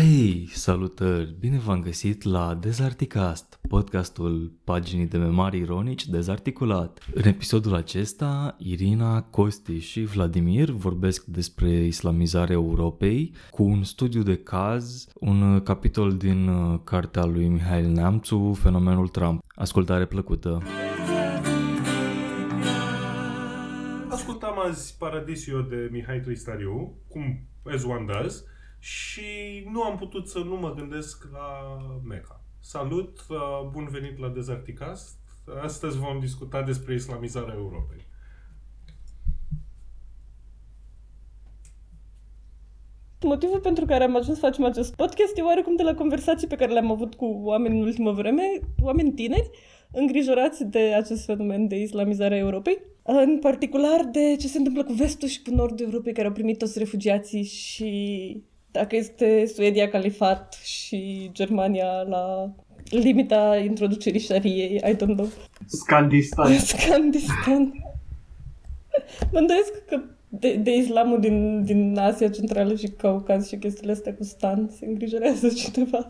Hei, salutări! Bine v-am găsit la Dezarticast, podcastul paginii de memari ironici Dezarticulat. În episodul acesta, Irina, Costi și Vladimir vorbesc despre islamizarea Europei cu un studiu de caz, un capitol din uh, cartea lui Mihail Neamțu, Fenomenul Trump. Ascultare plăcută! Ascultam azi Paradisio de Mihai Tristariu, cum as one does, și nu am putut să nu mă gândesc la Meca. Salut, uh, bun venit la Dezarticast. Astăzi vom discuta despre islamizarea Europei. Motivul pentru care am ajuns să facem acest podcast e oarecum de la conversații pe care le-am avut cu oameni în ultimă vreme, oameni tineri, îngrijorați de acest fenomen de islamizare a Europei. În particular de ce se întâmplă cu vestul și cu nordul Europei care au primit toți refugiații și dacă este Suedia califat și Germania la limita introducerii șariei, I don't know. Scandistan. Scandistan. Mă îndoiesc că de, de islamul din, din Asia Centrală și Caucaz și chestiile astea cu stan se îngrijorează cineva.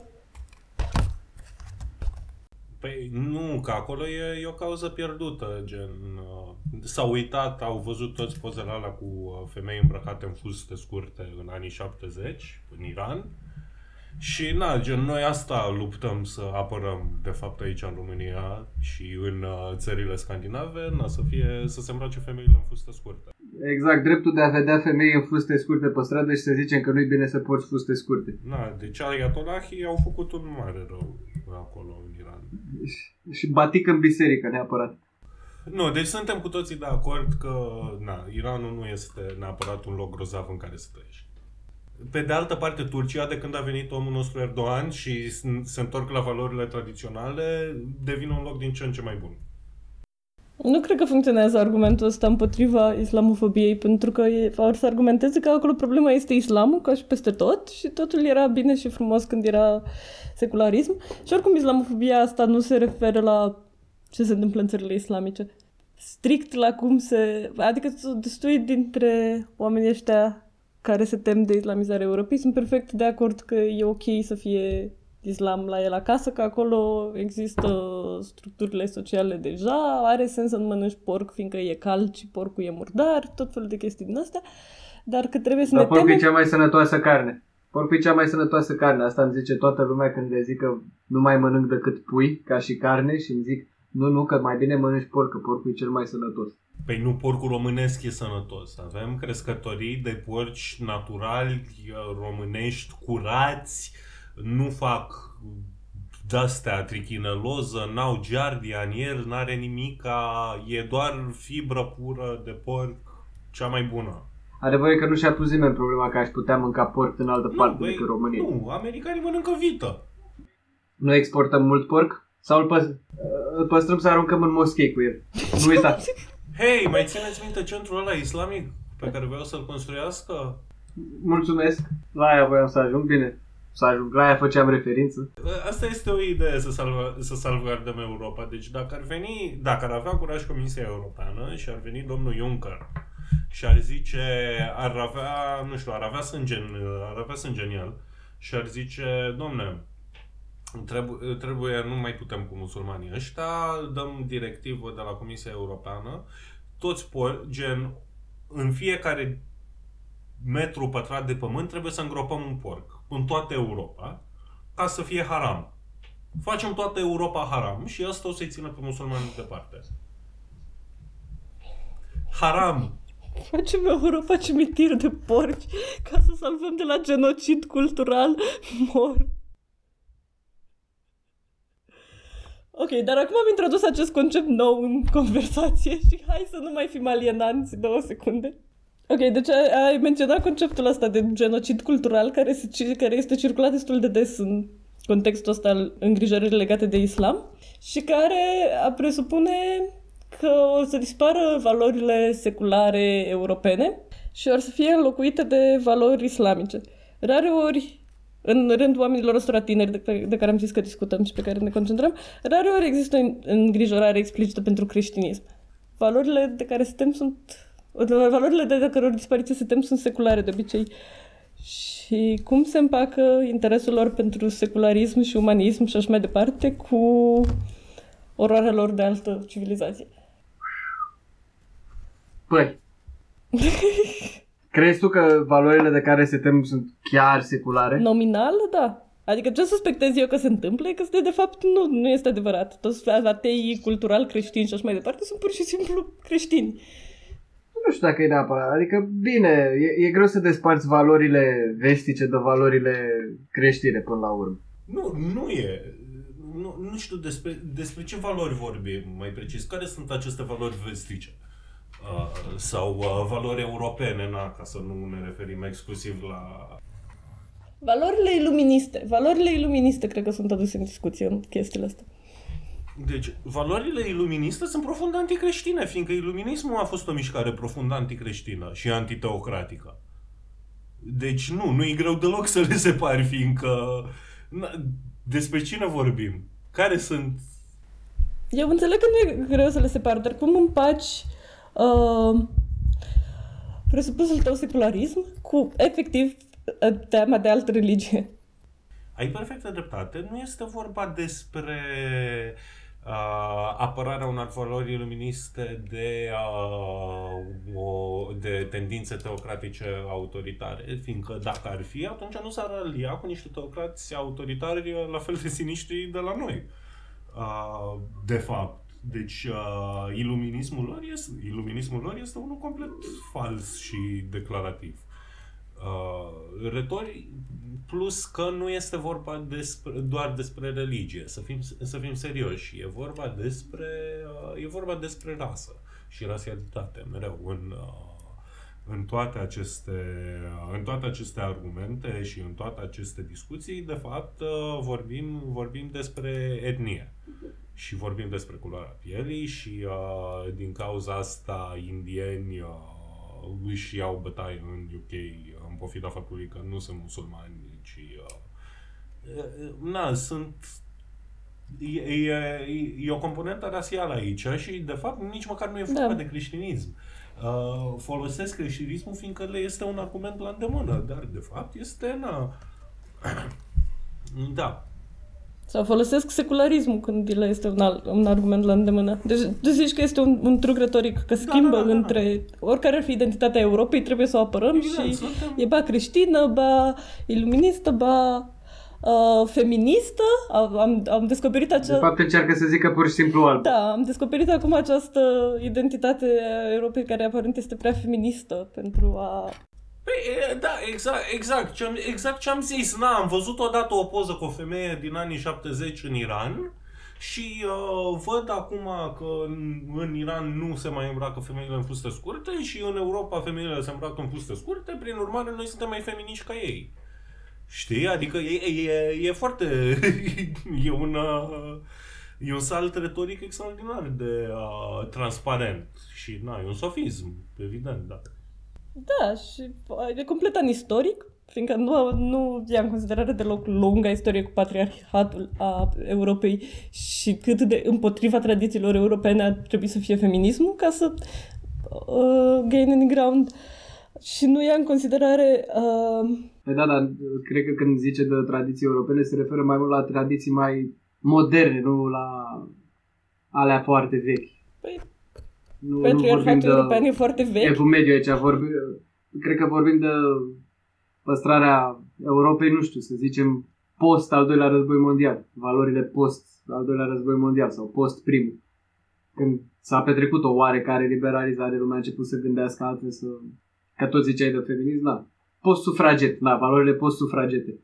Păi nu, că acolo e, e o cauză pierdută, gen... Uh, s-au uitat, au văzut toți pozele alea cu uh, femei îmbrăcate în fuste scurte în anii 70 în Iran și na, gen, noi asta luptăm să apărăm de fapt aici în România și în uh, țările scandinave, na, să fie, să se îmbrace femeile în fuste scurte. Exact, dreptul de a vedea femei în fuste scurte pe stradă și să zicem că nu-i bine să porți fuste scurte. Na, deci ayatollahii au făcut un mare rău acolo în Iran. Și, și batic în biserică neapărat. Nu, deci suntem cu toții de acord că na, Iranul nu este neapărat un loc grozav în care să trăiești. Pe de altă parte, Turcia, de când a venit omul nostru Erdogan și se întorc la valorile tradiționale, devine un loc din ce în ce mai bun. Nu cred că funcționează argumentul ăsta împotriva islamofobiei, pentru că vor să argumenteze că acolo problema este islamul, ca și peste tot, și totul era bine și frumos când era secularism. Și oricum islamofobia asta nu se referă la ce se întâmplă în țările islamice. Strict la cum se... Adică destui dintre oamenii ăștia care se tem de islamizarea Europei sunt perfect de acord că e ok să fie islam la el acasă, că acolo există structurile sociale deja, are sens să nu mănânci porc fiindcă e cald și porcul e murdar, tot felul de chestii din astea, dar că trebuie să Dar ne porcul temem... e cea mai sănătoasă carne. Porcul e cea mai sănătoasă carne. Asta îmi zice toată lumea când le zic că nu mai mănânc decât pui ca și carne și îmi zic nu, nu, că mai bine mănânci porc, că porcul e cel mai sănătos. Păi nu porcul românesc e sănătos. Avem crescătorii de porci naturali, românești, curați, nu fac de-astea trichineloză, n-au giardia în el, n-are nimica, e doar fibră pură de porc, cea mai bună. Adevărul e că nu și-a pus nimeni problema că aș putea mânca porc în altă parte băi, decât România. Nu, americanii mănâncă vită. Nu exportăm mult porc? Sau îl, păs- îl păstrăm să aruncăm în moschei cu el? Nu uitați! Hei, mai țineți minte centrul ăla islamic pe care vreau să-l construiască? Mulțumesc! La aia voiam să ajung bine. Să ajung. La aia făceam referință. Asta este o idee să, salva, să salvgardăm Europa. Deci dacă ar veni, dacă ar avea curaj Comisia Europeană și ar veni domnul Juncker și ar zice, ar avea, nu știu, ar avea sânge în, ar avea sânge în el și ar zice, domne, trebuie, trebuie, nu mai putem cu musulmanii ăștia, dăm directivă de la Comisia Europeană, toți por, gen, în fiecare metru pătrat de pământ trebuie să îngropăm un porc în toată Europa ca să fie haram. Facem toată Europa haram și asta o să-i țină pe musulmani departe. Haram. Facem Europa cimitir de porci ca să salvăm de la genocid cultural mor. Ok, dar acum am introdus acest concept nou în conversație și hai să nu mai fim alienanți două secunde. Ok, deci ai menționat conceptul ăsta de genocid cultural care, se, care este circulat destul de des în contextul ăsta al îngrijorării legate de islam și care a presupune că o să dispară valorile seculare europene și or să fie înlocuite de valori islamice. Rare ori în rândul oamenilor ăstora tineri de, de care am zis că discutăm și pe care ne concentrăm, rare ori există o îngrijorare explicită pentru creștinism. Valorile de care se tem sunt... Valorile de, de căror dispariție se tem sunt seculare de obicei. și cum se împacă interesul lor pentru secularism și umanism și așa mai departe cu oroarea lor de altă civilizație. Păi, crezi tu că valorile de care se tem sunt chiar seculare? Nominal, da. Adică ce suspectez eu că se întâmplă e că de fapt nu, nu este adevărat. Toți atei cultural creștini și așa mai departe sunt pur și simplu creștini. Nu știu dacă e neapărat. Adică, bine, e, e greu să desparți valorile vestice de valorile creștine până la urmă. Nu, nu e. Nu, nu știu despre, despre ce valori vorbim mai precis. Care sunt aceste valori vestice? Uh, sau uh, valori europene, na, ca să nu ne referim exclusiv la... Valorile iluministe. Valorile iluministe cred că sunt aduse în discuție în chestiile astea. Deci, valorile iluministe sunt profund anticreștine, fiindcă iluminismul a fost o mișcare profund anticreștină și antiteocratică. Deci nu, nu e greu deloc să le separi, fiindcă... Na, despre cine vorbim? Care sunt... Eu înțeleg că nu e greu să le separi, dar cum împaci uh, presupusul tău secularism cu, efectiv, tema de altă religie? Ai perfectă dreptate. Nu este vorba despre uh, apărarea unor valori iluministe de, uh, o, de tendințe teocratice autoritare, fiindcă dacă ar fi, atunci nu s-ar alia cu niște teocrați autoritari la fel de siniștri de la noi. Uh, de fapt. Deci, uh, iluminismul, lor este, iluminismul lor este unul complet fals și declarativ. Uh, retori, plus că nu este vorba despre, doar despre religie, să fim, să fim serioși, e vorba despre, uh, e vorba despre rasă și rasialitate, mereu în, uh, în toate aceste, uh, în toate aceste argumente și în toate aceste discuții, de fapt, uh, vorbim, vorbim despre etnie și vorbim despre culoarea pielii și uh, din cauza asta indieni uh, își iau bătaie în UK în pofida faptului că nu sunt musulmani, ci uh, na, sunt e, e, e o componentă rasială aici și de fapt nici măcar nu e vorba da. de creștinism. Uh, folosesc creștinismul fiindcă le este un argument la îndemână, dar de fapt este na, da, sau folosesc secularismul când le este un, al, un argument la îndemână. Deci tu zici că este un, un truc retoric, că da, schimbă da, da, da, între... Oricare ar fi identitatea Europei, trebuie să o apărăm Evident, și suntem... e ba creștină, ba iluministă, ba uh, feministă. Am, am descoperit acea... De fapt încearcă să zică pur și simplu alb. Da, am descoperit acum această identitate a Europei care aparent este prea feministă pentru a Păi, da, exact, exact, ce am, exact ce am zis. Na, am văzut odată o poză cu o femeie din anii 70 în Iran și uh, văd acum că în, în Iran nu se mai îmbracă femeile în fuste scurte și în Europa femeile se îmbracă în fuste scurte, prin urmare noi suntem mai feminiști ca ei. Știi? Adică e, e, e foarte... e un... Uh, e un salt retoric extraordinar de uh, transparent și na, e un sofism, evident, da. Da, și e complet istoric, fiindcă nu, nu ia în considerare deloc lunga istorie cu patriarhatul a Europei și cât de împotriva tradițiilor europene ar trebui să fie feminismul ca să uh, gain any ground și nu ia în considerare... Uh... Păi da, dar cred că când zice de tradiții europene se referă mai mult la tradiții mai moderne, nu la alea foarte vechi. Păi nu, Patriarhatul nu european e foarte vechi. Evul mediu aici. Vorbi, cred că vorbim de păstrarea Europei, nu știu, să zicem, post al doilea război mondial. Valorile post al doilea război mondial sau post primul. Când s-a petrecut o oarecare liberalizare, lumea a început să gândească altfel, să... Că tot ziceai de feminism, da. Post-sufraget, da, valorile post-sufragete.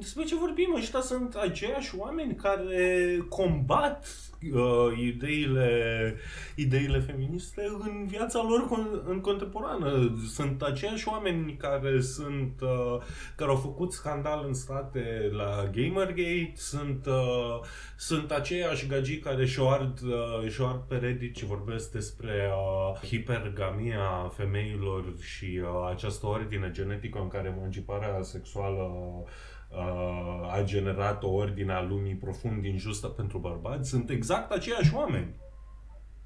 Despre ce vorbim? Ăștia sunt aceiași oameni care combat uh, ideile, ideile feministe în viața lor con- în contemporană. Sunt aceiași oameni care sunt uh, care au făcut scandal în state la Gamergate, sunt, uh, sunt aceiași gagii care și-o ard, uh, și ard pe Reddit și vorbesc despre uh, hipergamia femeilor și uh, această ordine genetică în care emanciparea sexuală uh, uh, a generat o ordine a lumii profund injustă pentru bărbați, sunt exact aceiași oameni.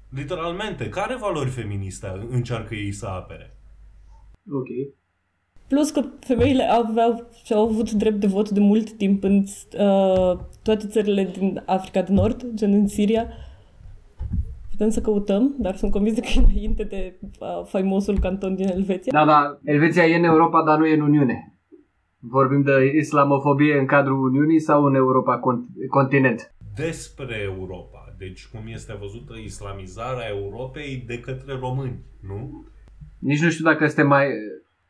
Literalmente. Care valori feministe încearcă ei să apere? Ok. Plus că femeile aveau și au avut drept de vot de mult timp în uh, toate țările din Africa de Nord, gen în Siria. Putem să căutăm, dar sunt convins că e înainte de uh, faimosul canton din Elveția. Da, da, Elveția e în Europa, dar nu e în Uniune. Vorbim de islamofobie în cadrul Uniunii sau în Europa cont- continent? Despre Europa. Deci cum este văzută islamizarea Europei de către români, nu? Nici nu știu dacă este mai...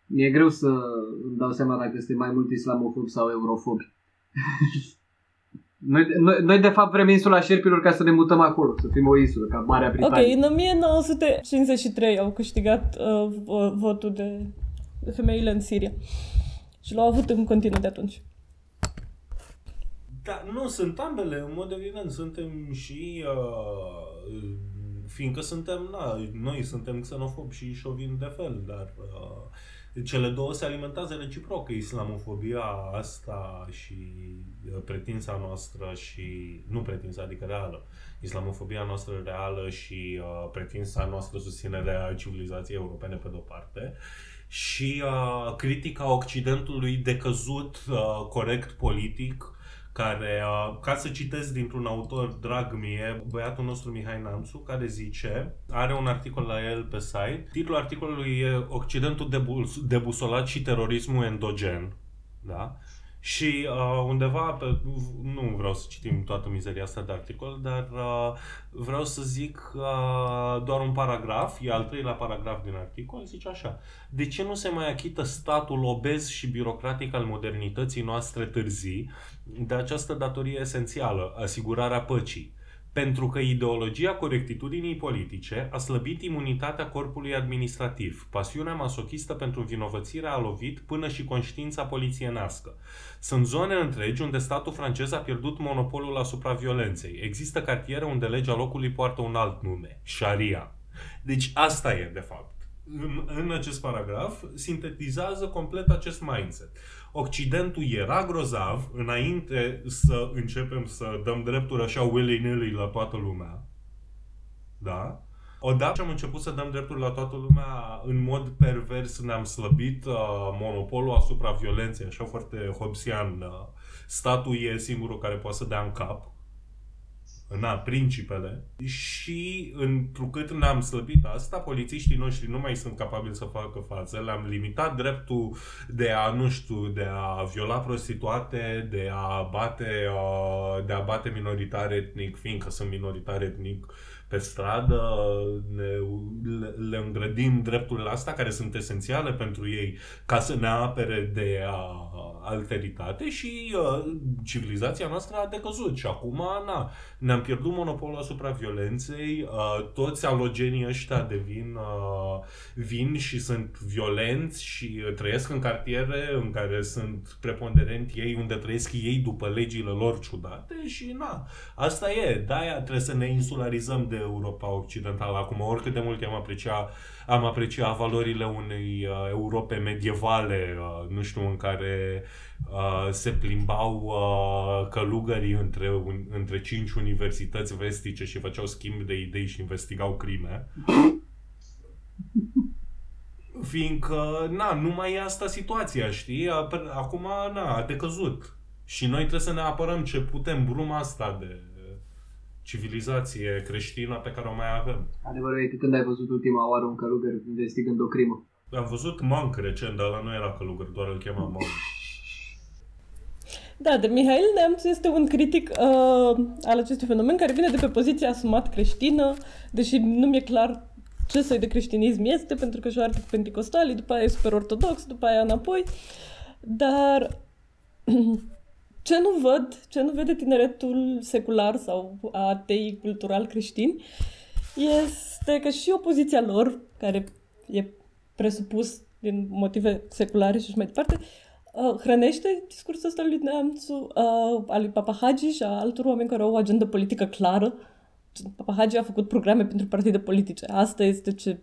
Mi-e greu să îmi dau seama dacă este mai mult islamofob sau eurofob. noi, noi, noi, de fapt, vrem insula șerpilor ca să ne mutăm acolo, să fim o insulă, ca Marea Britanie. Ok, în 1953 au câștigat uh, votul de, de femeile în Siria. Și l-au avut în continuu de atunci. Da, nu, sunt ambele, în mod evident. Suntem și... Uh, fiindcă suntem, na, noi suntem xenofobi și șovin de fel, dar uh, cele două se alimentează reciproc. Islamofobia asta și uh, pretința noastră și... Nu pretința, adică reală. Islamofobia noastră reală și uh, pretința noastră susținerea civilizației europene pe de-o parte și uh, critica Occidentului decăzut uh, corect politic care, uh, ca să citesc dintr-un autor drag mie, băiatul nostru Mihai Nanțu, care zice, are un articol la el pe site, titlul articolului e Occidentul debus- debusolat și terorismul endogen, da? Și uh, undeva, pe, nu vreau să citim toată mizeria asta de articol, dar uh, vreau să zic uh, doar un paragraf, e al treilea paragraf din articol, zice așa. De ce nu se mai achită statul obez și birocratic al modernității noastre târzii de această datorie esențială, asigurarea păcii? Pentru că ideologia corectitudinii politice a slăbit imunitatea corpului administrativ. Pasiunea masochistă pentru vinovățire a lovit până și conștiința polițienească. Sunt zone întregi unde statul francez a pierdut monopolul asupra violenței. Există cartiere unde legea locului poartă un alt nume, Sharia. Deci asta e, de fapt. În, în acest paragraf sintetizează complet acest mindset. Occidentul era grozav înainte să începem să dăm drepturi așa willy-nilly la toată lumea. Da? Odată ce am început să dăm drepturi la toată lumea, în mod pervers ne-am slăbit uh, monopolul asupra violenței, așa foarte hobsian. Uh, statul e singurul care poate să dea în cap na, principele și întrucât ne-am slăbit asta, polițiștii noștri nu mai sunt capabili să facă față. Le-am limitat dreptul de a, nu știu, de a viola prostituate, de a bate, uh, de a bate minoritar etnic, fiindcă sunt minoritar etnic pe stradă, ne, le, le îngrădim drepturile astea care sunt esențiale pentru ei ca să ne apere de a, alteritate și uh, civilizația noastră a decăzut și acum na, ne-am pierdut monopolul asupra violenței, uh, toți alogenii ăștia devin uh, vin și sunt violenți și trăiesc în cartiere în care sunt preponderenti ei, unde trăiesc ei după legile lor ciudate și na, asta e, de-aia trebuie să ne insularizăm de Europa Occidentală. Acum, oricât de mult am aprecia, am aprecia valorile unei uh, Europe medievale, uh, nu știu, în care uh, se plimbau uh, călugării între, un, între cinci universități vestice și făceau schimb de idei și investigau crime. Fiindcă, na, nu mai e asta situația, știi? Acum, na, a decăzut. Și noi trebuie să ne apărăm ce putem, bruma asta de civilizație creștină pe care o mai avem. Adevărul e că când ai văzut ultima oară un călugăr investigând o crimă? Am văzut Monk recent, dar ăla nu era călugăr, doar îl chema Monk. Da, de Mihail Neamț este un critic uh, al acestui fenomen care vine de pe poziția asumat creștină, deși nu mi-e clar ce soi de creștinism este, pentru că și-o pentecostalii, după aia e super ortodox, după aia înapoi, dar ce nu văd, ce nu vede tineretul secular sau atei cultural creștin, este că și opoziția lor, care e presupus din motive seculare și așa mai departe, uh, hrănește discursul ăsta lui Neamțu, uh, al lui Papa Hagi și a altor oameni care au o agendă politică clară. Papa Hagi a făcut programe pentru partide politice. Asta este ce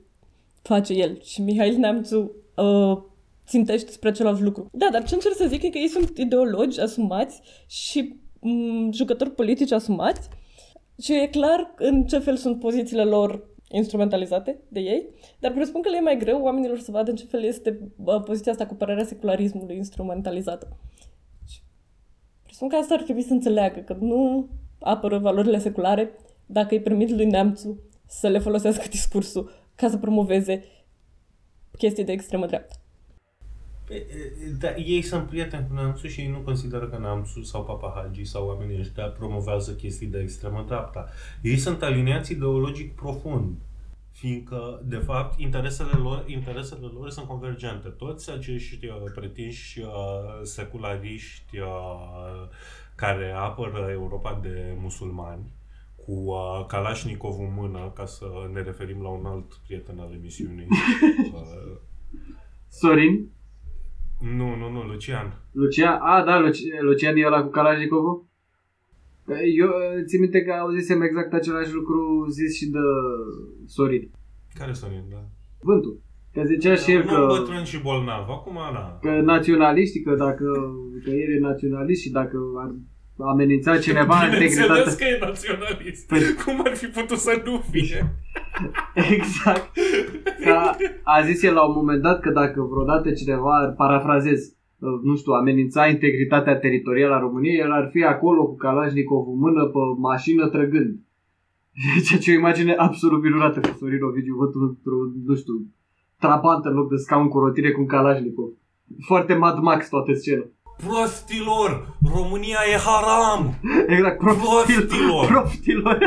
face el. Și Mihail Neamțu uh, țintești spre același lucru. Da, dar ce încerc să zic e că ei sunt ideologi asumați și m- jucători politici asumați și e clar în ce fel sunt pozițiile lor instrumentalizate de ei, dar presupun că le e mai greu oamenilor să vadă în ce fel este bă, poziția asta cu părerea secularismului instrumentalizată. Și presupun că asta ar trebui să înțeleagă, că nu apără valorile seculare dacă îi permit lui Neamțu să le folosească discursul ca să promoveze chestii de extremă dreaptă. Da, ei sunt prieteni cu Neamțu și ei nu consideră că Neamțu sau Papa Hagi sau oamenii ăștia promovează chestii de extremă dreapta. Ei sunt aliniați ideologic profund fiindcă, de fapt, interesele lor, interesele lor sunt convergente. Toți acești uh, pretinși uh, seculariști uh, care apără Europa de musulmani, cu uh, Kalashnikov în mână, ca să ne referim la un alt prieten al emisiunii. Uh, Sorin? Nu, nu, nu, Lucian. Lucian? A, da, Luci- Lucian e ăla cu Kalashnikovul? Eu uh, țin minte că auzisem exact același lucru zis și de Sorin. Care Sorin, da? Vântul. Că zicea și el Un că, om bătrân și bolnav. Acum, na. că naționaliștii, că dacă că el e naționalist și dacă ar amenința cineva integritatea... Bineînțeles că e naționalist. Păi- Cum ar fi putut să nu fie? Exact. Că a zis el la un moment dat că dacă vreodată cineva, ar parafrazez, uh, nu știu, amenința integritatea teritorială a României, el ar fi acolo cu Kalashnikov în mână pe mașină trăgând. Ceea ce o imagine absolut minunată cu Sorin Ovidiu, văd într-o, nu știu, trapant în loc de scaun cu rotire cu un Kalashnikov. Foarte Mad Max toată scena. Prostilor! România e haram! Exact, proftil, Proftilor! proftilor.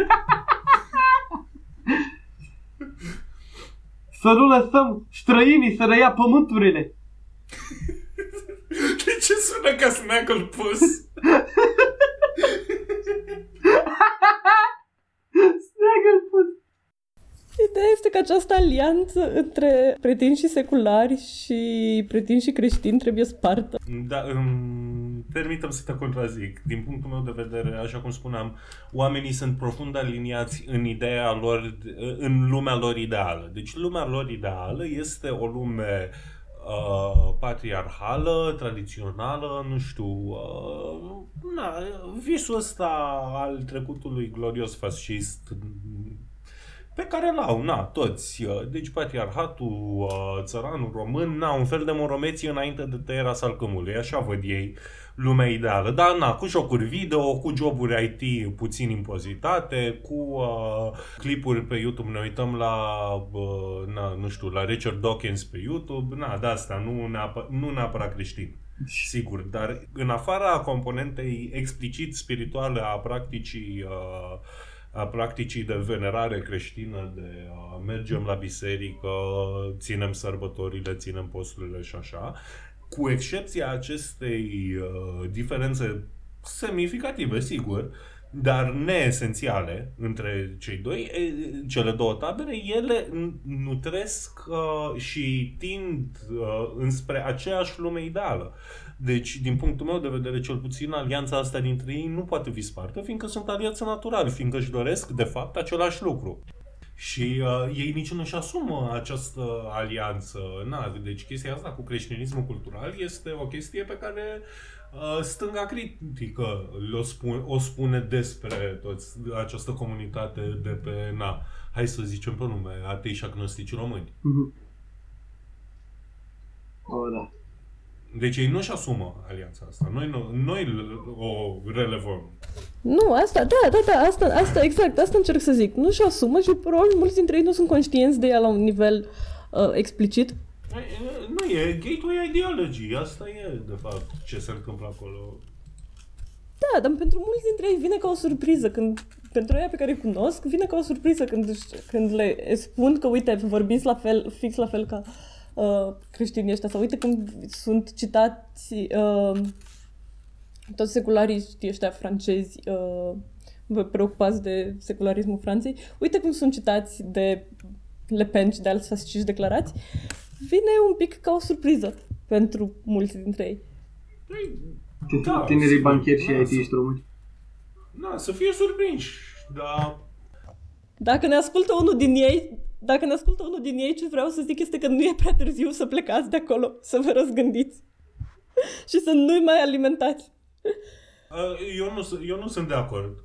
să nu lăsăm străinii să ne ia pământurile. De ce sună ca Snagglepuss? Snagglepuss. Ideea este că această alianță între pretinși seculari și pretinși creștini trebuie spartă. Da, îmi permitem să te contrazic. Din punctul meu de vedere, așa cum spuneam, oamenii sunt profund aliniați în ideea lor, în lumea lor ideală. Deci lumea lor ideală este o lume uh, patriarhală, tradițională, nu știu, uh, na, visul ăsta al trecutului glorios fascist pe care l-au, na, toți. Uh, Deci patriarhatul uh, țăranul român, na, un fel de moromeție înainte de tăierea salcâmului, așa văd ei lumea ideală. Dar, na, cu jocuri video, cu joburi IT puțin impozitate, cu uh, clipuri pe YouTube, ne uităm la, uh, na, nu știu, la Richard Dawkins pe YouTube, na, de asta, nu, neapă, nu neapărat creștin. Sigur, dar în afara componentei explicit spirituale a practicii uh, a practicii de venerare creștină, de a mergem la biserică, ținem sărbătorile, ținem posturile și așa, cu excepția acestei uh, diferențe semnificative, sigur, dar neesențiale între cei doi, e, cele două tabere, ele n- nutresc uh, și tind uh, înspre aceeași lume ideală. Deci, din punctul meu de vedere, cel puțin, alianța asta dintre ei nu poate fi spartă, fiindcă sunt aliați naturali, fiindcă își doresc, de fapt, același lucru. Și uh, ei nici nu-și asumă această alianță. Na, deci chestia asta cu creștinismul cultural este o chestie pe care uh, stânga critică o spune, o spune despre toți, această comunitate de pe, na, hai să zicem pe nume, atei și agnostici români. Mhm. O, da. Deci ei nu-și asumă alianța asta. Noi, nu, noi l- o relevăm. Nu, asta, da, da, da, asta, asta, exact, asta încerc să zic. Nu și asumă și probabil mulți dintre ei nu sunt conștienți de ea la un nivel uh, explicit. E, Nu e gateway ideology. Asta e, de fapt, ce se întâmplă acolo. Da, dar pentru mulți dintre ei vine ca o surpriză când pentru aia pe care îi cunosc, vine ca o surpriză când, își- când le spun că, uite, vorbiți la fel, fix la fel ca uh, creștinii ăștia, sau uite cum sunt citați uh, toți seculariștii ăștia francezi uh, preocupați de secularismul Franței, uite cum sunt citați de Le Pen și de alți fasciști declarați, vine un pic ca o surpriză pentru mulți dintre ei. Păi, Da, Tinerii sigur, bancheri și da, IT-iști români. Da, să fie surprinși. Da, Dacă ne ascultă unul din ei, dacă ne ascultă unul din ei, ce vreau să zic este că nu e prea târziu să plecați de acolo, să vă răzgândiți și să nu-i mai alimentați. Uh, Eu nu, sunt- eu nu sunt de acord.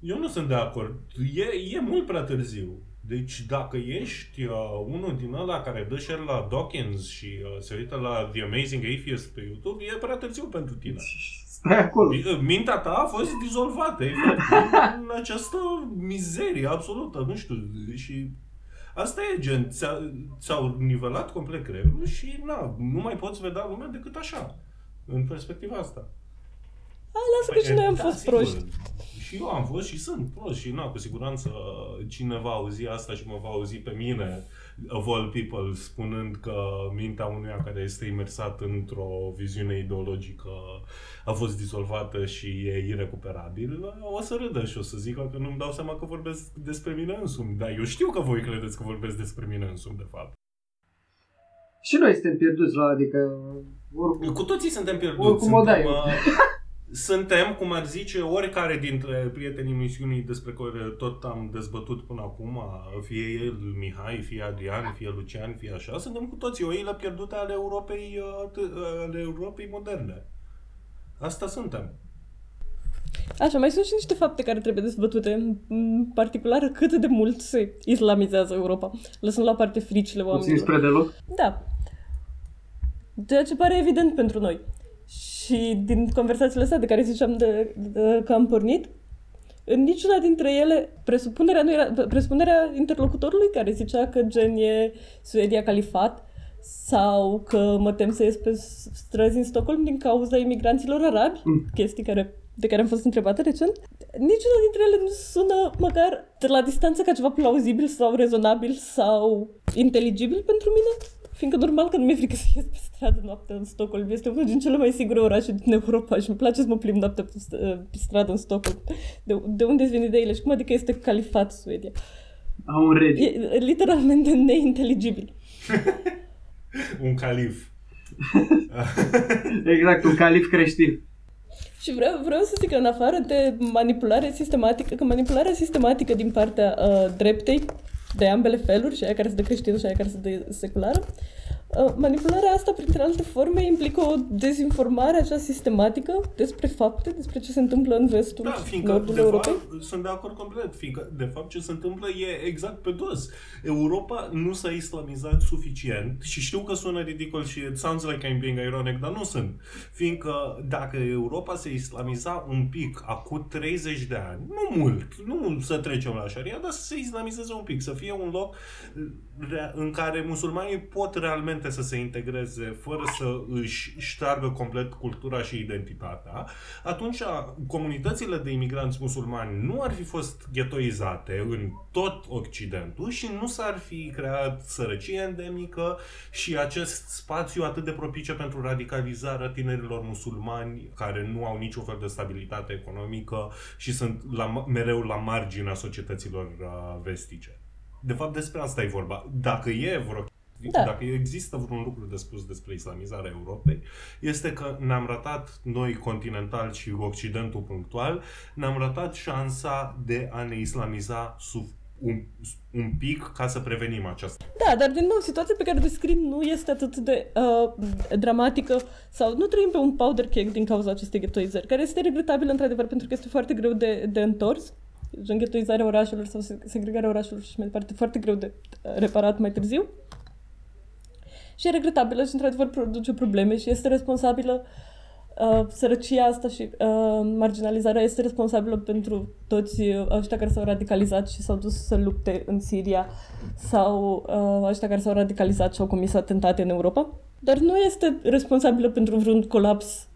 Eu nu sunt de acord. E, e mult prea târziu. Deci dacă ești uh, unul din ăla care dă share la Dawkins și uh, se uită la The Amazing Atheist pe YouTube, e prea târziu pentru tine. Stai acolo. Mi- Mintea ta a fost dizolvată, efectiv, în această mizerie absolută, nu știu, și asta e gen, ți-a, ți-au nivelat complet creierul și na, nu mai poți vedea lumea decât așa, în perspectiva asta. Hai, lasă că și noi am da, fost sigur. proști. Și eu am fost și sunt prost și na, cu siguranță cineva va auzi asta și mă va auzi pe mine, of all people, spunând că mintea unuia care este imersat într-o viziune ideologică a fost dizolvată și e irecuperabil, o să râdă și o să zică că nu-mi dau seama că vorbesc despre mine însumi. Dar eu știu că voi credeți că vorbesc despre mine însumi, de fapt. Și noi suntem pierduți la, adică, oricum. Cu toții suntem pierduți. Oricum o dai. Suntem, uh, suntem, cum ar zice, oricare dintre prietenii misiunii despre care tot am dezbătut până acum, fie el Mihai, fie Adrian, fie Lucian, fie așa, suntem cu toții oile pierdute ale Europei, uh, t- uh, ale Europei moderne. Asta suntem. Așa, mai sunt și niște fapte care trebuie dezbătute, în particular cât de mult se islamizează Europa, lăsând la parte fricile Puțin oamenilor. spre deloc. Da. Ceea ce pare evident pentru noi. Și din conversațiile astea de care ziceam de, de, că am pornit, în niciuna dintre ele, presupunerea, nu era, presupunerea interlocutorului care zicea că gen e Suedia califat sau că mă tem să ies pe străzi în Stockholm din cauza imigranților arabi, Mm. chestii care, de care am fost întrebată recent, niciuna dintre ele nu sună măcar de la distanță ca ceva plauzibil sau rezonabil sau inteligibil pentru mine. Fiindcă normal că nu mi-e frică să ies pe stradă noaptea în Stockholm. Este unul din cele mai sigure orașe din Europa și îmi place să mă plimb noaptea pe, st- pe stradă în Stockholm. De, de unde îți vin ideile și cum adică este califat Suedia? Au un rege. E literalmente neinteligibil. Un calif. Exact, un calif creștin. Și vreau, vreau să zic că în afară de manipulare sistematică, că manipularea sistematică din partea uh, dreptei, de ambele feluri, și aia care se dă creștină și aia care se dă seculară, uh, manipularea asta, printre alte forme, implică o dezinformare așa sistematică despre fapte, despre ce se întâmplă în vestul Da, fiindcă, nordul de Europei. fapt, sunt de acord complet, fiindcă, de fapt, ce se întâmplă e exact pe dos. Europa nu s-a islamizat suficient și știu că sună ridicol și it sounds like I'm being ironic, dar nu sunt. Fiindcă dacă Europa se islamiza un pic, acum 30 de ani, nu mult, nu să trecem la șaria, dar să se islamizeze un pic, să fie un loc re- în care musulmanii pot realmente să se integreze fără să își șteargă complet cultura și identitatea, atunci comunitățile de imigranți musulmani nu ar fi fost ghetoizate în tot Occidentul și nu s-ar fi creat sărăcie endemică și acest spațiu atât de propice pentru radicalizarea tinerilor musulmani care nu au niciun fel de stabilitate economică și sunt la, mereu la marginea societăților uh, vestice. De fapt, despre asta e vorba. Dacă e vreo Da. dacă există vreun lucru de spus despre islamizarea Europei, este că ne-am ratat noi continental și Occidentul punctual, ne-am ratat șansa de a ne islamiza sub un, un pic ca să prevenim aceasta. Da, dar din nou, situația pe care o descrim nu este atât de uh, dramatică sau nu trăim pe un powder cake din cauza acestei ghettoizări, care este regretabilă într-adevăr pentru că este foarte greu de, de întors, gen ghettoizarea orașelor sau se- segregarea orașelor și mai departe, foarte greu de uh, reparat mai târziu. Și e regretabilă și într-adevăr produce probleme și este responsabilă Uh, sărăcia asta și uh, marginalizarea este responsabilă pentru toți uh, ăștia care s-au radicalizat și s-au dus să lupte în Siria sau uh, ăștia care s-au radicalizat și au comis atentate în Europa. Dar nu este responsabilă pentru vreun colaps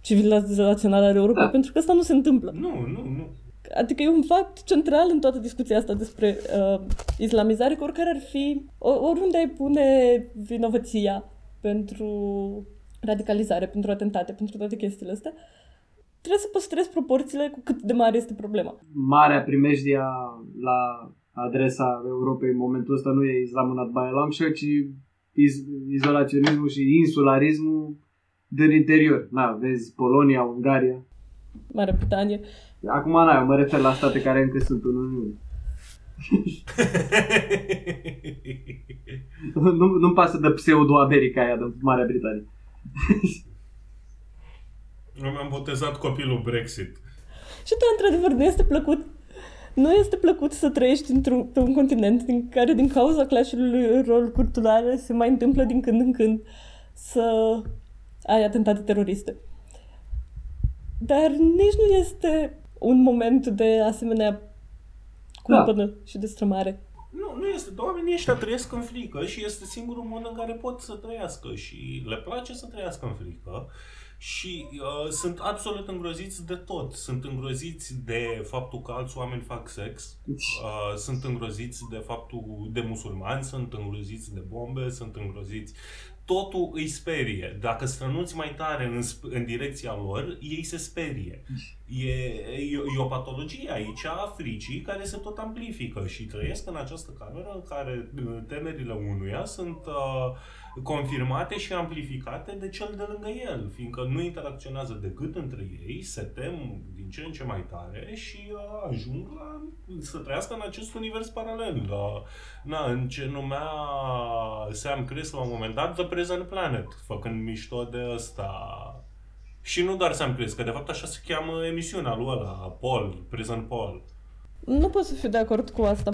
civilizațional al Europei, Da. pentru că asta nu se întâmplă. Nu, nu, nu. Adică e un fapt central în toată discuția asta despre uh, islamizare, că oricare ar fi, o- oriunde ai pune vinovăția pentru radicalizare, pentru atentate, pentru toate chestiile astea, trebuie să păstrezi proporțiile cu cât de mare este problema. Marea primejdia la adresa Europei în momentul ăsta nu e islamul not by a long shot, ci iz- izolaționismul și insularismul din interior. Na, vezi Polonia, Ungaria. Marea Britanie. Acum, na, eu mă refer la state care încă sunt în Uniune. nu, nu-mi pasă de pseudo-America aia de Marea Britanie. Eu mi-am botezat copilul Brexit. Și da, într-adevăr, nu este plăcut nu este plăcut să trăiești într-un, pe un continent din care din cauza clashului rol culturale se mai întâmplă din când în când să ai atentate teroriste. Dar nici nu este un moment de asemenea cumpănă da. și de strămare. Nu, nu este. Oamenii ăștia trăiesc în frică și este singurul mod în care pot să trăiască și le place să trăiască în frică și uh, sunt absolut îngroziți de tot. Sunt îngroziți de faptul că alți oameni fac sex, uh, sunt îngroziți de faptul de musulmani, sunt îngroziți de bombe, sunt îngroziți totul îi sperie. Dacă strănuți mai tare în, în direcția lor, ei se sperie. E, e, e o patologie aici a fricii care se tot amplifică și trăiesc în această cameră în care uh, temerile unuia sunt uh, confirmate și amplificate de cel de lângă el, fiindcă nu interacționează decât între ei, se tem din ce în ce mai tare și uh, ajung la, să trăiască în acest univers paralel. La, na, în ce numea Sam Chris la un moment dat The Present Planet, făcând mișto de ăsta și nu doar Sam Chris, că de fapt așa se cheamă emisiunea lui ăla, Paul, Prison Paul. Nu pot să fiu de acord cu asta.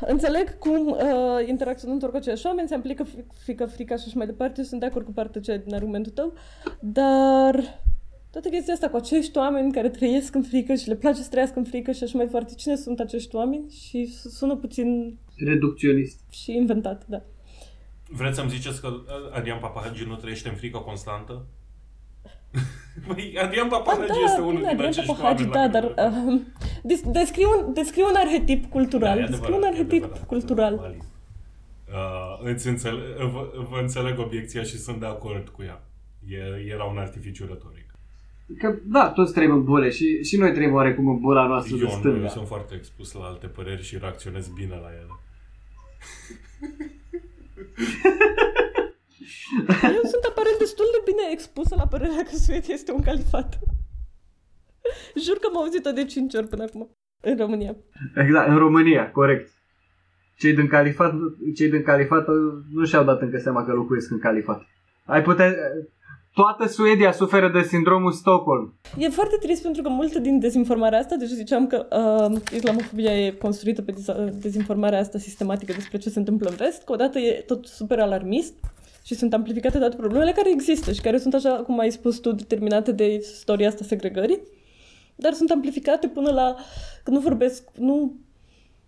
Înțeleg cum uh, interacționând cu aceiași oameni se implică frică, frica și așa mai departe. Sunt de acord cu partea aceea din argumentul tău. Dar toată chestia asta cu acești oameni care trăiesc în frică și le place să trăiască în frică și așa mai departe. Cine sunt acești oameni? Și sună puțin... Reducționist. Și inventat, da. Vreți să-mi ziceți că Adrian Papahagi nu trăiește în frică constantă? Păi, Adrian Papahagi da, este unul din acești Papahagi, da, dar uh, descriu, un, descriu un arhetip cultural. Da, descriu un arhetip adevărat, cultural. Uh, îți înțeleg, vă, vă înțeleg obiecția și sunt de acord cu ea. E, era un artificiu retoric. Că, da, toți trăim în bule și, și noi trăim oarecum în bula noastră eu de stânga. Nu, eu sunt foarte expus la alte păreri și reacționez bine la ele. Eu sunt aparent destul de bine expusă la părerea că Suedia este un califat. Jur că am auzit-o de 5 ori până acum. În România. Exact, în România, corect. Cei din califat, cei din califat nu și-au dat încă seama că locuiesc în califat. Ai putea... Toată Suedia suferă de sindromul Stockholm. E foarte trist pentru că multă din dezinformarea asta, deci ziceam că uh, islamofobia e construită pe dezinformarea asta sistematică despre ce se întâmplă în vest, că odată e tot super alarmist și sunt amplificate toate problemele care există și care sunt, așa cum ai spus tu, determinate de istoria asta segregării, dar sunt amplificate până la că nu vorbesc, nu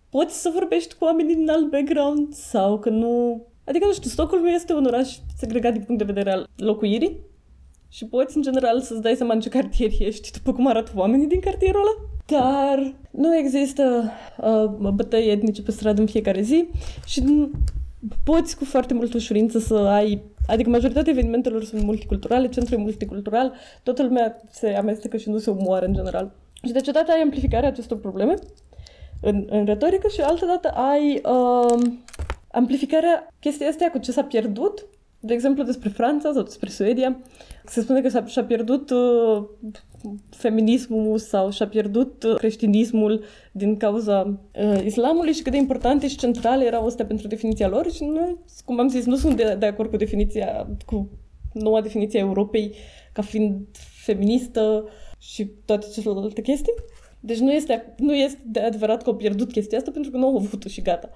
poți să vorbești cu oamenii din alt background sau că nu... Adică, nu știu, Stockholm este un oraș segregat din punct de vedere al locuirii și poți, în general, să-ți dai seama în ce cartier ești, după cum arată oamenii din cartierul ăla. Dar nu există uh, bătăi etnice pe stradă în fiecare zi și poți cu foarte multă ușurință să ai Adică majoritatea evenimentelor sunt multiculturale, centrul e multicultural, toată lumea se amestecă și nu se omoară în general. Și deci odată ai amplificarea acestor probleme în, în retorică și altă dată ai uh, amplificarea chestia asta cu ce s-a pierdut de exemplu, despre Franța sau despre Suedia, se spune că și-a, și-a pierdut uh, feminismul sau și-a pierdut uh, creștinismul din cauza uh, islamului și cât de importante și centrale erau astea pentru definiția lor și nu, cum am zis, nu sunt de, de acord cu definiția, cu noua definiție a Europei ca fiind feministă și toate celelalte chestii. Deci nu este, nu este de adevărat că au pierdut chestia asta pentru că nu au avut-o și gata.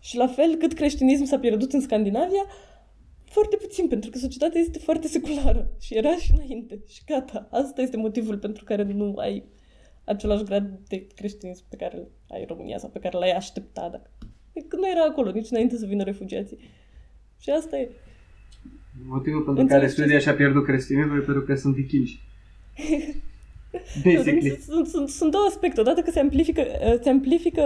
Și la fel cât creștinism s-a pierdut în Scandinavia, foarte puțin, pentru că societatea este foarte seculară și era și înainte și gata. Asta este motivul pentru care nu ai același grad de creștinism pe care ai România sau pe care l-ai aștepta dacă... Că nu era acolo nici înainte să vină refugiații. Și asta e. Motivul pentru Înțeleg care Suedia și-a pierdut creștinismul e pentru că sunt vikingi. Basically. Sunt, sunt, sunt două aspecte. Odată că se amplifică, se amplifică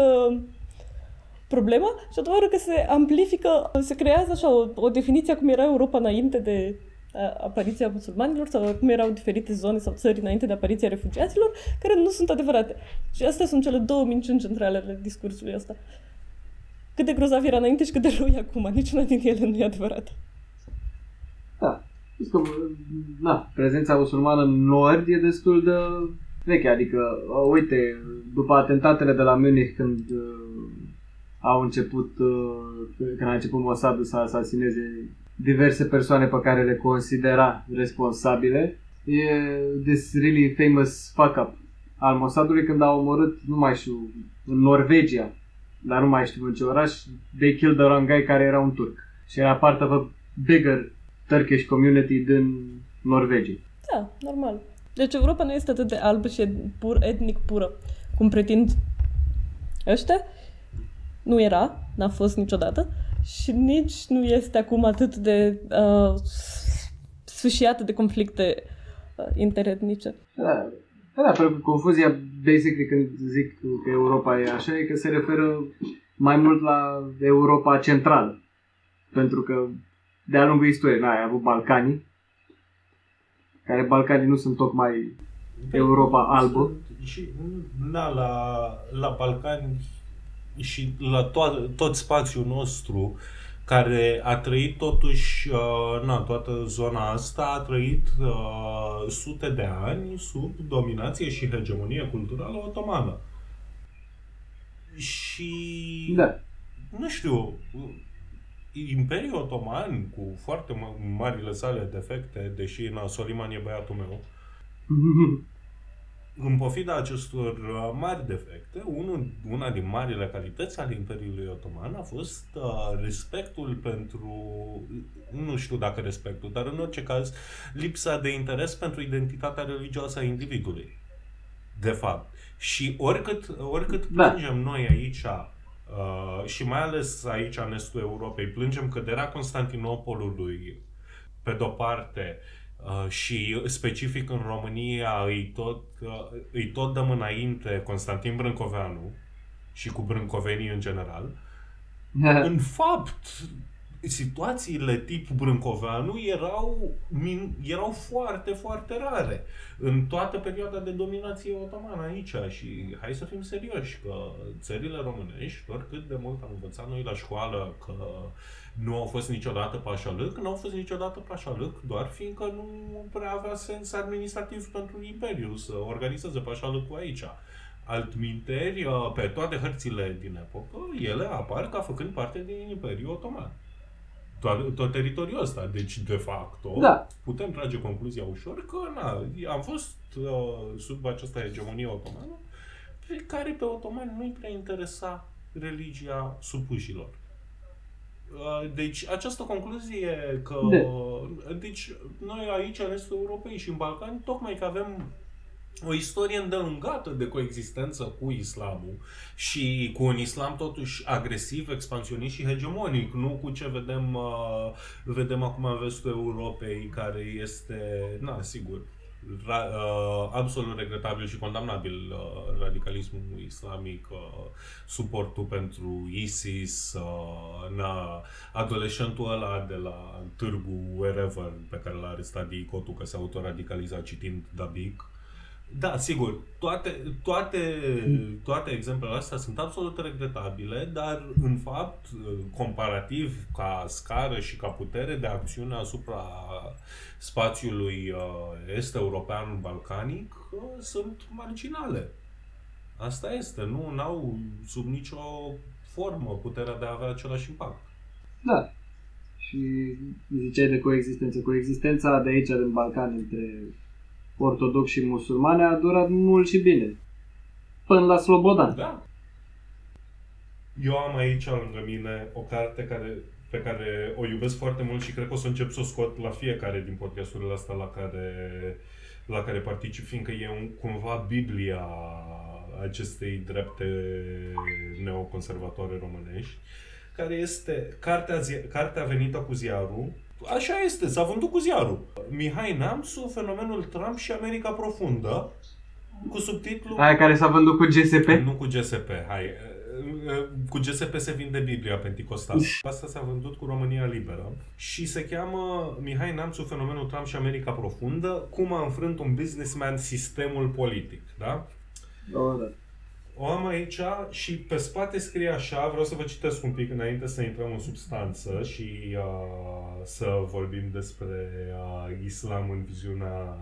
problema și a doua oară că se amplifică, se creează așa o, o definiție cum era Europa înainte de apariția musulmanilor sau cum erau diferite zone sau țări înainte de apariția refugiaților, care nu sunt adevărate. Și astea sunt cele două minciuni centrale ale discursului ăsta. Cât de grozav era înainte și cât de rău e acum. Niciuna din ele nu e adevărată. Da. Că, na, prezența musulmană în nord e destul de veche. Adică, uite, după atentatele de la Munich, când au început, uh, când a început Mossad să asasineze diverse persoane pe care le considera responsabile, e this really famous fuck up al Mossadului când au omorât, nu mai știu, în Norvegia, dar nu mai știu în ce oraș, they killed the wrong guy care era un turc. Și era part of a bigger Turkish community din Norvegia. Da, normal. Deci Europa nu este atât de albă și pur, etnic pură, cum pretind ăștia. Nu era, n-a fost niciodată și nici nu este acum atât de uh, sfâșiată de conflicte uh, interetnice. Da, da, pentru că confuzia, basically, când zic că Europa e așa, e că se referă mai mult la Europa centrală. Pentru că de-a lungul istoriei, n-ai avut Balcanii, care Balcanii nu sunt tocmai Europa albă. Și na, la, la Balcani și la to- tot spațiul nostru care a trăit totuși, uh, na, toată zona asta a trăit uh, sute de ani sub dominație și hegemonie culturală otomană. Și Da. nu știu, Imperiul Otoman, cu foarte ma- marile sale defecte, deși na, Soliman e băiatul meu, în pofida acestor uh, mari defecte, unul, una din marile calități ale Imperiului Otoman a fost uh, respectul pentru, nu știu dacă respectul, dar în orice caz, lipsa de interes pentru identitatea religioasă a individului. De fapt. Și oricât, oricât Da. plângem noi aici, uh, și mai ales aici în estul Europei, plângem căderea Constantinopolului, pe de-o parte, Uh, și specific în România îi tot, uh, îi tot dăm înainte Constantin Brâncoveanu și cu brâncovenii în general. În fapt, situațiile tip Brâncoveanu erau, min, erau foarte, foarte rare în toată perioada de dominație otomană aici și hai să fim serioși că țările românești, oricât de mult am învățat noi la școală că nu au fost niciodată pașalâc, nu au fost niciodată pașalâc doar fiindcă nu prea avea sens administrativ pentru Imperiu să organizeze pașalâcul aici. Altminteri, uh, pe toate hărțile din epocă, ele apar ca făcând parte din Imperiul Otoman. Tot, tot teritoriul ăsta. Deci, de facto, Da. putem trage concluzia ușor că na, am fost uh, sub această hegemonie otomană pe care pe otomani nu-i prea interesa religia supușilor. Uh, Deci, această concluzie că... Da. Deci, noi aici, în Estul Europei și în Balcani, tocmai că avem o istorie îndelungată de coexistență cu islamul și cu un islam totuși agresiv, expansionist și hegemonic, nu cu ce vedem, uh, vedem acum în vestul Europei, care este, na, sigur, ra, uh, absolut regretabil și condamnabil uh, radicalismul islamic, uh, suportul pentru ISIS, uh, na, adolescentul ăla de la târgu wherever pe care l-a arestat Dicotul că se autoradicaliza citind Dabic. Da, sigur, toate, toate, toate exemplele astea sunt absolut regretabile, dar în fapt, comparativ ca scară și ca putere de acțiune asupra spațiului uh, est-european balcanic, uh, sunt marginale. Asta este, nu au sub nicio formă puterea de a avea același impact. Da. Și ziceai de coexistență. Coexistența de aici, din Balcani, între ortodoxi și musulmani a durat mult și bine. Până la Slobodan. Da. Eu am aici lângă mine o carte care, pe care o iubesc foarte mult și cred că o să încep să o scot la fiecare din podcasturile astea la care, la care particip, fiindcă e un, cumva Biblia acestei drepte neoconservatoare românești, care este cartea, zi- cartea venită cu ziarul. Așa este, s-a vândut cu ziarul. Mihai Namțu, Fenomenul Trump și America Profundă, cu subtitlu... Aia care s-a vândut cu GSP? Nu cu GSP, hai. Cu GSP se vinde Biblia Pentecostal. Asta s-a vândut cu România Liberă și se cheamă Mihai Namțu, Fenomenul Trump și America Profundă, cum a înfrânt un businessman sistemul politic, da? Oh, da. O am aici și pe spate scrie așa, vreau să vă citesc un pic înainte să intrăm în substanță și uh, să vorbim despre uh, islam în viziunea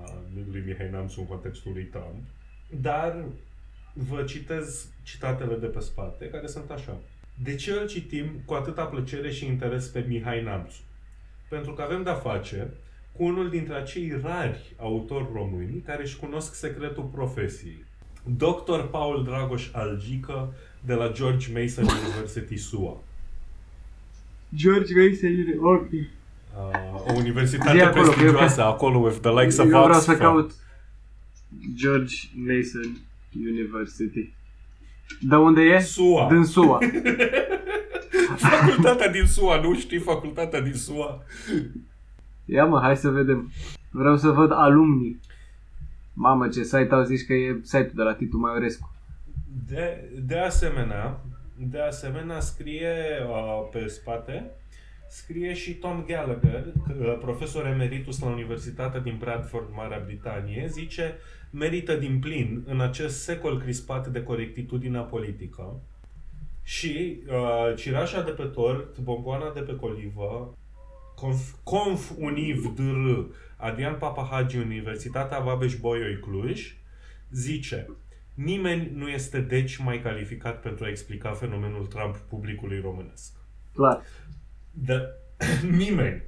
lui Mihai Namțu în contextul lui Trump. Dar vă citez citatele de pe spate, care sunt așa. De ce îl citim cu atâta plăcere și interes pe Mihai Namțu? Pentru că avem de-a face cu unul dintre acei rari autori români care își cunosc secretul profesiei. Dr. Paul Dragoș Algică de la George Mason University SUA. George Mason, ok. Uh, o universitate Zi acolo, prestigioasă, eu- acolo with the likes of Eu vreau să Oxford. caut George Mason University. De unde e? SUA. Din SUA. Facultatea din SUA, nu știi facultatea din SUA? Ia mă, hai să vedem. Vreau să văd alumnii. Mamă, ce site au zis că e site-ul de la Titu Maiorescu. De, de asemenea, de asemenea scrie uh, pe spate, scrie și Tom Gallagher, uh, profesor emeritus la Universitatea din Bradford, Marea Britanie, zice merită din plin în acest secol crispat de corectitudinea politică și uh, cireașa de pe tort, bomboana de pe colivă, Conf, Conf Univ DR, Adrian Papahagi, Universitatea Babeș-Bolyai Cluj, zice Nimeni nu este deci mai calificat pentru a explica fenomenul Trump publicului românesc. Clar. De, nimeni.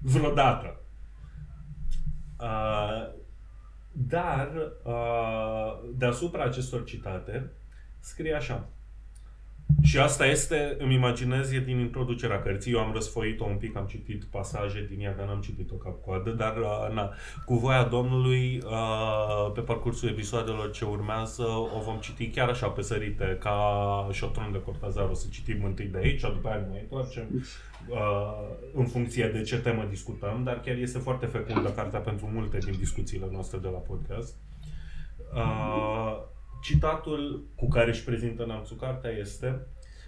Vreodată. Uh, dar, uh, deasupra acestor citate, scrie așa. Și asta este, îmi imaginez, e din introducerea cărții. Eu am răsfoit-o un pic, am citit pasaje din ea, dar n-am citit-o cap-coadă, dar uh, na, cu voia Domnului, uh, pe parcursul episoadelor ce urmează, o vom citi chiar așa pe sărite, ca șotron de Cortazar. O să citim întâi de aici, după aia ne mai întoarcem uh, în funcție de ce temă discutăm, dar chiar este foarte fecundă cartea pentru multe din discuțiile noastre de la podcast. Uh, citatul cu care își prezintă Namțu cartea este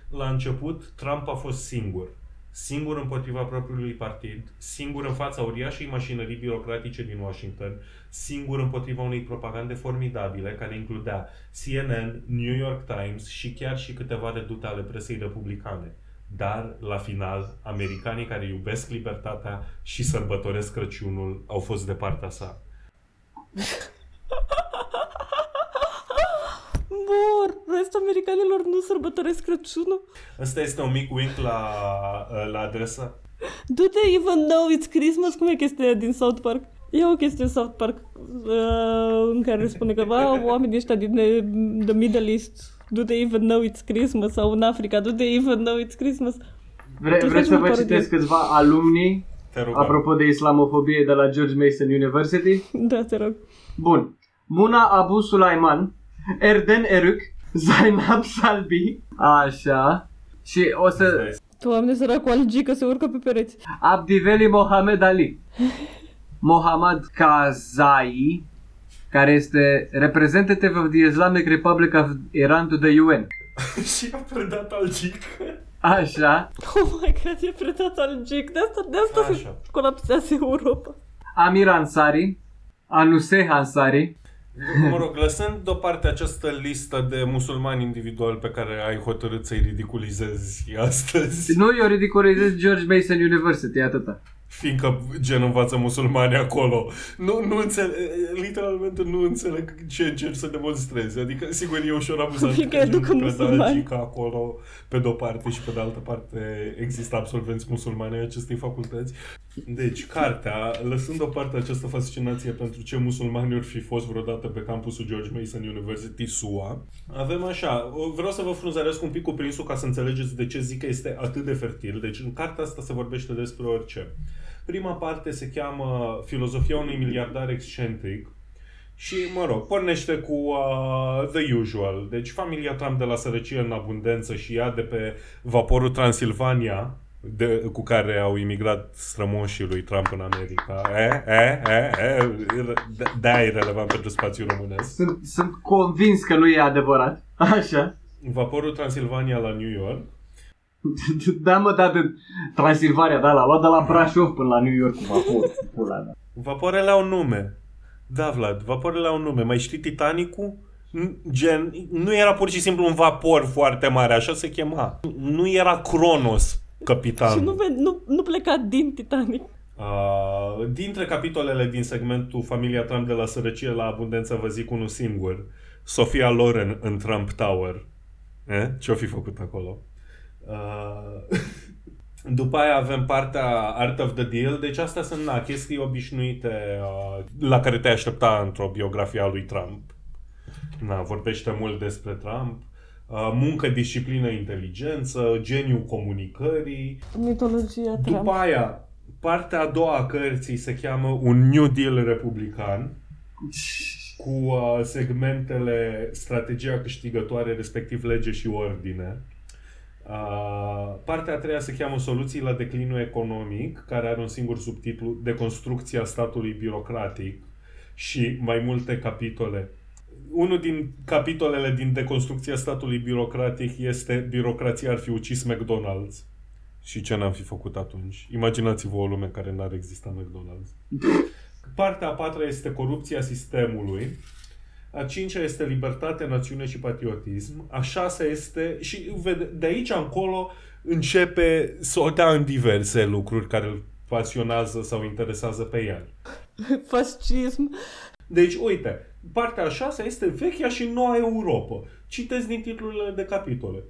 La început, Trump a fost singur. Singur împotriva propriului partid, singur în fața uriașei mașinării birocratice din Washington, singur împotriva unei propagande formidabile care includea CNN, New York Times și chiar și câteva redute ale presei republicane. Dar, la final, americanii care iubesc libertatea și sărbătoresc Crăciunul au fost de partea sa. Mor! Restul americanilor nu sărbătoresc Crăciunul. Ăsta este un mic wink la, la adresa. Do they even know it's Christmas? Cum e chestia din South Park? E o chestie în South Park uh, în care spune că "Bă, oamenii ăștia din uh, the Middle East do they even know it's Christmas? Sau în Africa, do they even know it's Christmas? Vre, Tu vreți faci să vă o citesc parodie. câțiva alumni Te rog. apropo de islamofobie de la George Mason University? Da, te rog. Bun. Muna Abu Sulaiman, Erden Eruk, Zainab Salbi, așa, și o să... Doamne, săracul algică se urcă pe pereți. Abdiveli Mohamed Ali, Mohammad Kazai, care este Representative of the Islamic Republic of Iran to the UN. și a predat algic. Așa. Oh my god, e predat algic. De asta, de asta se Așa. colapsează Europa. Amir Ansari, Anuseh Ansari, Mă rog, lăsând deoparte această listă de musulmani individuali pe care ai hotărât să-i ridiculizezi astăzi, nu eu ridiculizez George Mason University, atâta. Fiindcă gen învață musulmani acolo, nu, nu înțeleg, literalmente nu înțeleg ce încerci să demonstrezi. Adică, sigur, e ușor amuzant Fiindcă că gen educă predă musulmani. algica acolo, pe de-o parte și pe de altă parte există absolvenți musulmani ai acestei facultăți. Deci, cartea, lăsând deoparte această fascinație pentru ce musulmani ori fi fost vreodată pe campusul George Mason University SUA, avem așa, o- vreau să vă frunzăresc un pic cuprinsul ca să înțelegeți de ce zic că este atât de fertil. Deci, în cartea asta se vorbește despre orice. Prima parte se cheamă Filozofia unui miliardar excentric și, mă rog, pornește cu uh, the usual. Deci familia Trump de la sărăcie în abundență și ea de pe vaporul Transilvania, de, cu care au imigrat strămoșii lui Trump în America. E, e, e, e, da, e relevant pentru spațiul românesc. Sunt, sunt convins că nu e adevărat. Așa. Vaporul Transilvania la New York. Da, mă, da, de Transilvania, da, l-a luat de la Brașov până la New York cu vapor. Pula mea. Vapoarele au nume. Da, Vlad, vapoarele au nume. Mai știi Titanicul? N- Gen, nu era pur și simplu un vapor foarte mare, așa se chema. Nu era Cronos, capitanul. Și nu, ve- nu, nu pleca din Titanic. Uh, dintre capitolele din segmentul Familia Trump de la sărăcie la abundență vă zic unul singur. Sofia Loren în Trump Tower. Eh? Ce-o fi făcut acolo? Uh, după aia avem partea Art of the Deal. Deci astea sunt na, chestii obișnuite uh, la care te aștepta într-o biografie a lui Trump. na, vorbește mult despre Trump. Uh, muncă, disciplină, inteligență, geniu comunicării. Mitologia Trump. După aia, partea a doua a cărții se cheamă Un New Deal Republican cu uh, segmentele strategia câștigătoare, respectiv lege și ordine. Uh, partea a treia se cheamă Soluții la declinul economic, care are un singur subtitlu Deconstrucția statului birocratic și mai multe capitole. Unul din capitolele din deconstrucția statului birocratic este Birocrația ar fi ucis McDonald's. Și ce n-am fi făcut atunci? Imaginați-vă o lume care n-ar exista McDonald's. Partea a patra este corupția sistemului. A cincea este libertate, națiune și patriotism. A șasea este, și vede- de aici încolo începe să o dea în diverse lucruri care îl pasionează sau interesează pe el. Fascism. Deci, uite, partea a șasea este vechea și noua Europa. Citesc din titlurile de capitole.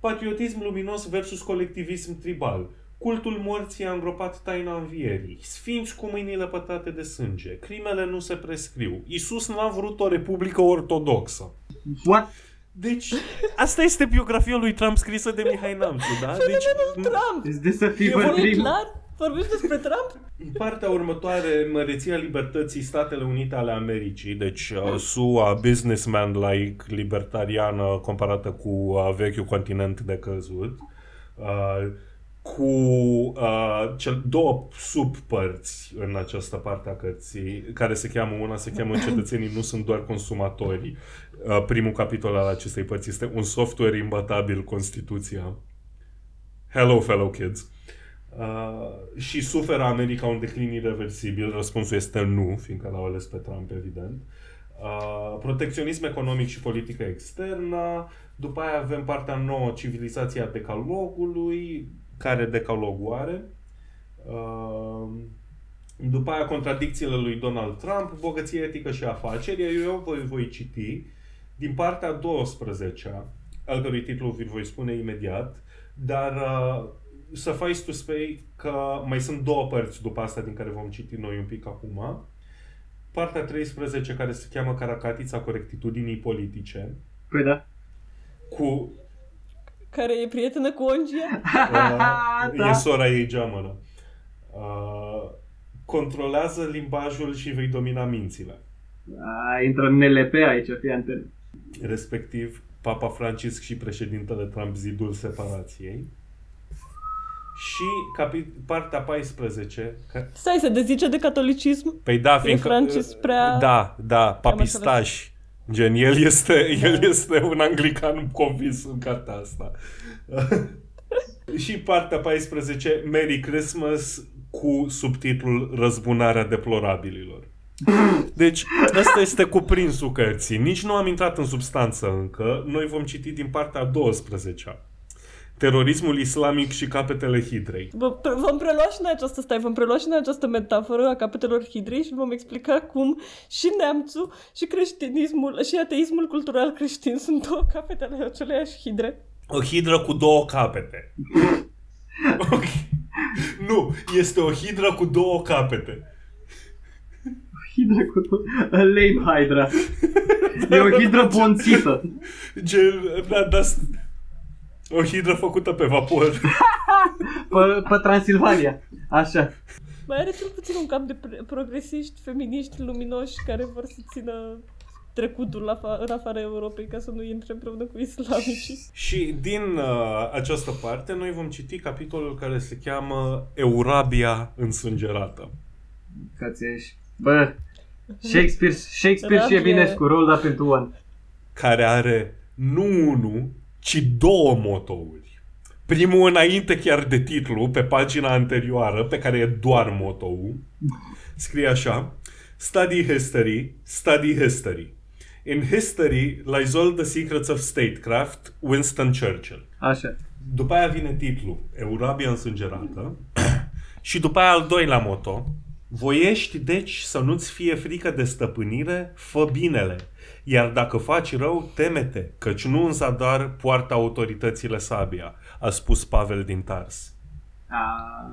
Patriotism luminos versus colectivism tribal. Cultul morții a îngropat taina învierii. Sfinți cu mâinile pătate de sânge. Crimele nu se prescriu. Isus n-a vrut o republică ortodoxă. What? Deci, asta este biografia lui Trump scrisă de Mihai Namțu, da? Deci, Trump! Is this a E fever vorba E dream? clar? Vorbești despre Trump? În partea următoare, măreția libertății Statele Unite ale Americii, deci uh, SUA, businessman-like, libertariană, comparată cu uh, vechiul continent de căzut, uh, cu uh, cel, două subpărți în această parte a cărții, care se cheamă, una se cheamă Cetățenii nu sunt doar consumatori. Uh, primul capitol al acestei părți este un software imbatabil, Constituția. Hello, fellow kids. Uh, și suferă America un declin irreversibil? Răspunsul este nu, fiindcă l-au ales pe Trump, evident. Uh, protecționism economic și politică externă. După aia avem partea nouă, civilizația decalogului. Care decalogul are? Uh, după aia, contradicțiile lui Donald Trump, bogăție etică și afaceri. Iar Eu voi, voi citi din partea 12 al cărui titlu vi voi spune imediat, dar uh, suffice to say că mai sunt două părți după asta din care vom citi noi un pic acum. Partea 13 care se cheamă Caracatița corectitudinii politice Păi da. cu Care e prietenă cu Ongia? uh, Da. e sora ei geamănă. Uh, controlează limbajul și vei domina mințile. A, intră în NLP aici, fii antene. Respectiv, Papa Francisc și președintele Trump zidul separației. Și capi- partea 14, ca- Stai, se dezice de catolicism? Păi da, fiindcă... Francis prea- Da, da, papistaș. Gen, el este, el este un anglican convins în cartea asta. și partea 14, Merry Christmas cu subtitlul Răzbunarea deplorabililor. Deci, ăsta este cuprinsul cărții. Nici nu am intrat în substanță încă. Noi vom citi din partea a 12 Terorismul islamic și capetele hidrei. Vă- pre- Vom prelua și noi această, stai, vom prelua și noi această metaforă a capetelor hidrei și vom explica cum și neamțul și creștinismul și ateismul cultural creștin sunt două capete ale aceleiași hidre. O hidră cu două capete. Ok. Nu, este o hidră cu două capete. Hidra cu tot. A lame hydra. E o hidră bonțită. Gen, da, da, o hidră făcută pe vapor. Pe, pe Transilvania. Așa. Mai are cel puțin un cap de pre- progresiști, feminiști, luminoși care vor să țină trecutul la fa- în afara Europei ca să nu intre împreună cu islamicii. Și din uh, această parte noi vom citi capitolul care se cheamă Eurabia însângerată. Că ți ești. Bă, Shakespeare, Shakespeare și Rabie. Eminescu, rolled up into one. care are nu unul, ci două motouri. Primul înainte chiar de titlu, pe pagina anterioară, pe care e doar motoul, scrie așa Study history, study history. In history lies all the secrets of statecraft, Winston Churchill. Așa. După aia vine titlul, Eurabia însângerată. și după aia al doilea moto, Voiești, deci, să nu-ți fie frică de stăpânire, fă binele. Iar dacă faci rău, temete, căci nu în zadar poartă autoritățile sabia, a spus Pavel din Tars. A,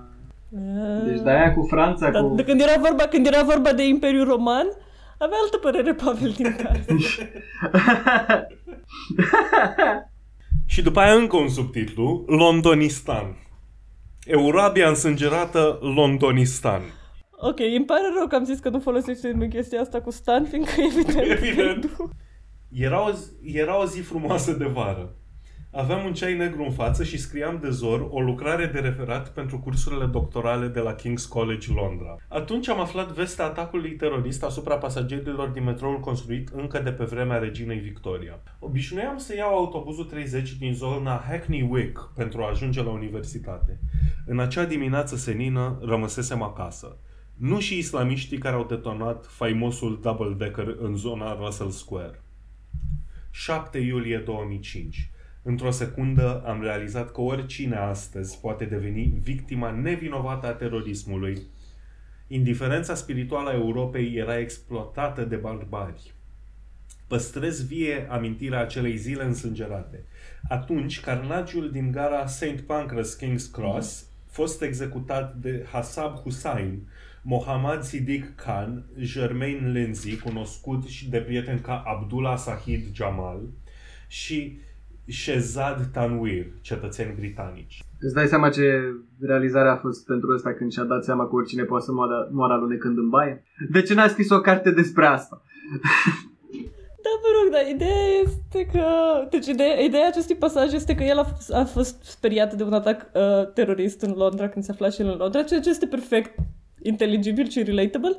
deci de aia cu Franța, Dar cu... de când era vorba, când era vorba de Imperiul Roman, Avea altă părere Pavel din casă. Și după aia încă un subtitlu, Londonistan. Eurabia însângerată Londonistan. Ok, îmi pare rău că am zis că nu folosești chestia asta cu stan, fiindcă evident, Evident. că nu. Era o, zi, era o zi frumoasă de vară. Aveam un ceai negru în față și scriam de zor o lucrare de referat pentru cursurile doctorale de la King's College Londra. Atunci am aflat vestea atacului terorist asupra pasagerilor din metroul construit încă de pe vremea reginei Victoria. Obișnuiam să iau autobuzul 30 din zona Hackney Wick pentru a ajunge la universitate. În acea dimineață senină rămăsesem acasă. Nu și islamiștii care au detonat faimosul double-decker în zona Russell Square. 7 iulie 2005. Într-o secundă am realizat că oricine astăzi poate deveni victima nevinovată a terorismului. Indiferența spirituală a Europei era exploatată de barbari. Păstrez vie amintirea acelei zile însângerate. Atunci, carnagiul din gara St. Pancras King's Cross fost executat de Hasab Hussain, Mohammad Siddiq Khan, Germain Lindsay, cunoscut și de prieten ca Abdullah Sahid Jamal, și Shezad Tanwir, cetățeni britanici. Îți dai seama ce realizare a fost pentru ăsta când și-a dat seama că oricine poate să moară, moară alunecând în baie? De ce n-a scris o carte despre asta? Da, mă rog, dar ideea este că... Deci ideea, ideea acestui pasaj este că el a, f- a fost speriat de un atac uh, terorist în Londra când se afla și el în Londra, ceea ce este perfect inteligibil și relatable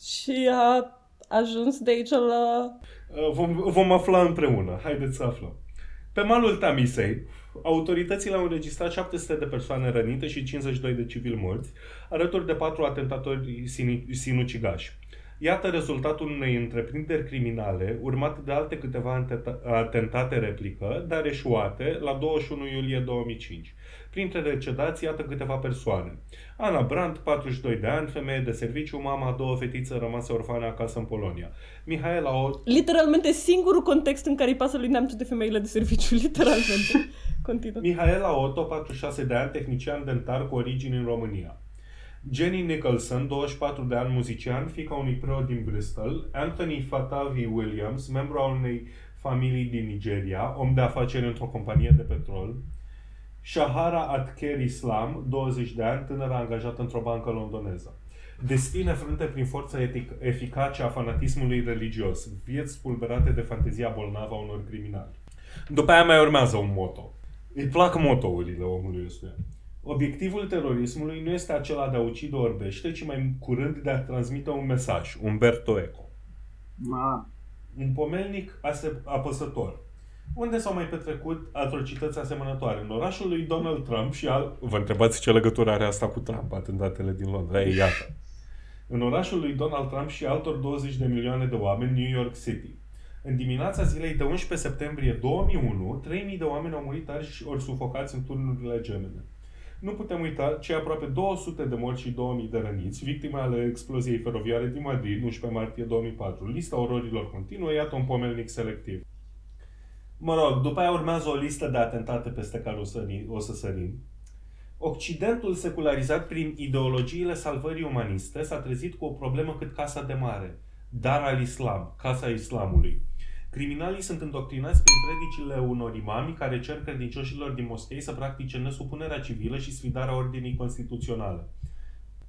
și a ajuns de aici la... Uh, Vom, vom afla împreună. Haideți să aflăm. Pe malul Tamisei, autoritățile au înregistrat 700 de persoane rănite și 52 de civili morți, alături de patru atentatori sini- sinucigași. Iată rezultatul unei întreprinderi criminale, urmat de alte câteva anteta- atentate replică, dar eșuate, la 21 iulie 2005. Printre decedați, iată câteva persoane. Ana Brandt, 42 de ani, femeie de serviciu, mama a două fetițe rămase orfane acasă în Polonia. Mihaela O, Literalmente singurul context în care îi pasă lui Neamțu de femeile de serviciu, literalmente. Continuă. Mihaela Otto, 46 de ani, tehnician dentar cu origini în România. Jenny Nicholson, 24 de ani, muzician, fica unui preot din Bristol. Anthony Fatavi Williams, membru al unei familii din Nigeria, om de afaceri într-o companie de petrol. Shahara Atker Islam, 20 de ani, tânără angajată într-o bancă londoneză. Destine frânte prin forța etic- eficace a fanatismului religios, vieți spulberate de fantezia bolnavă a unor criminali. După aia mai urmează un moto. Îi plac motourile omului ăstuia. Obiectivul terorismului nu este acela de a ucide orbește, ci mai curând de a transmite un mesaj, Umberto Eco. Ma, Un pomelnic ase- apăsător. Unde s-au mai petrecut atrocități asemănătoare? În orașul lui Donald Trump și al... Vă întrebați ce legătură are asta cu Trump, atentatele din Londra. Ei, iată. În orașul lui Donald Trump și altor 20 de milioane de oameni, New York City. În dimineața zilei de 11 septembrie 2001, 3000 de oameni au murit arși ori sufocați în turnurile gemene. Nu putem uita cei aproape 200 de morți și 2000 de răniți, victime ale exploziei feroviare din Madrid, 11 martie 2004. Lista ororilor continuă, iată un pomelnic selectiv. Mă rog, după aia urmează o listă de atentate peste care o, sări, o să sărim. Occidentul secularizat prin ideologiile salvării umaniste s-a trezit cu o problemă cât Casa de Mare, Dar al Islam, Casa Islamului. Criminalii sunt îndoctrinați prin predicile unor imami care cer credincioșilor din moschei să practice nesupunerea civilă și sfidarea ordinii constituționale.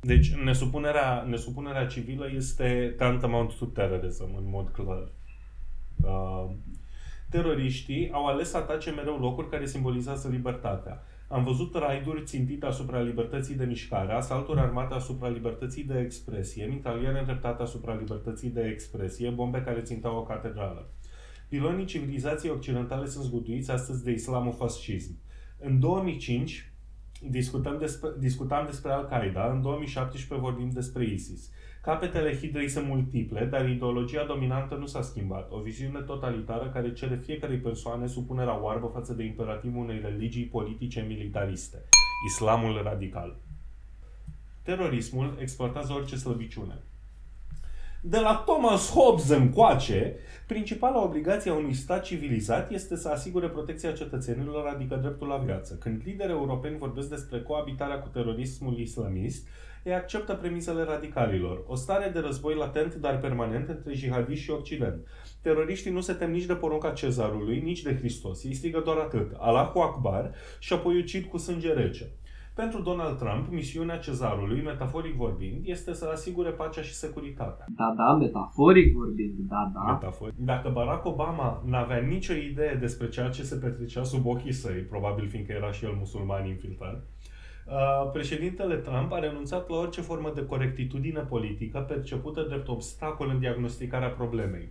Deci, nesupunerea, nesupunerea civilă este tantamount to terrorism, în mod clar. Uh, teroriștii au ales să atace mereu locuri care simbolizează libertatea. Am văzut raiduri țintite asupra libertății de mișcare, asalturi armate asupra libertății de expresie, mitraliere îndreptate asupra libertății de expresie, bombe care țintau o catedrală. Pilonii civilizației occidentale sunt zguduiți astăzi de islamofascism. În 2005 discutăm despre, discutam despre Al-Qaeda, în 2017 vorbim despre ISIS. Capetele hidrei sunt multiple, dar ideologia dominantă nu s-a schimbat. O viziune totalitară care cere fiecarei persoane supunerea oarbă față de imperativul unei religii politice militariste. Islamul radical. Terorismul exploatează orice slăbiciune. De la Thomas Hobbes încoace, principala obligație a unui stat civilizat este să asigure protecția cetățenilor, adică dreptul la viață. Când lideri europeni vorbesc despre coabitarea cu terorismul islamist, ei acceptă premisele radicalilor. O stare de război latent, dar permanent, între jihadiști și Occident. Teroriștii nu se tem nici de porunca cezarului, nici de Hristos. Ei strigă doar atât, Allahu Akbar, și apoi ucid cu sânge rece. Pentru Donald Trump, misiunea cezarului, metaforic vorbind, este să asigure pacea și securitatea. Da, da, metaforic vorbind, da, da. Metaforic. Dacă Barack Obama n-avea nicio idee despre ceea ce se petrecea sub ochii săi, probabil fiindcă era și el musulman infiltrat, uh, președintele Trump a renunțat la orice formă de corectitudine politică percepută drept obstacol în diagnosticarea problemei.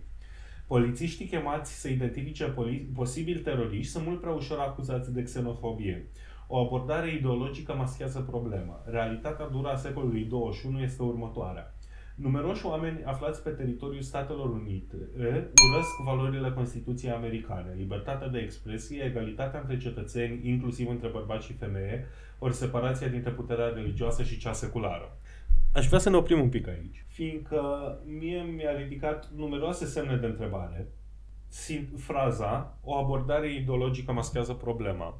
Polițiștii chemați să identifice poli- posibil teroriști sunt mult prea ușor acuzați de xenofobie. O abordare ideologică maschează problema. Realitatea dură a secolului 21 este următoarea. Numeroși oameni aflați pe teritoriul Statelor Unite urăsc valorile Constituției americane, libertatea de expresie, egalitatea între cetățeni, inclusiv între bărbați și femeie, ori separația dintre puterea religioasă și cea seculară. Aș vrea să ne oprim un pic aici, fiindcă mie mi-a ridicat numeroase semne de întrebare. Fraza, o abordare ideologică maschează problema.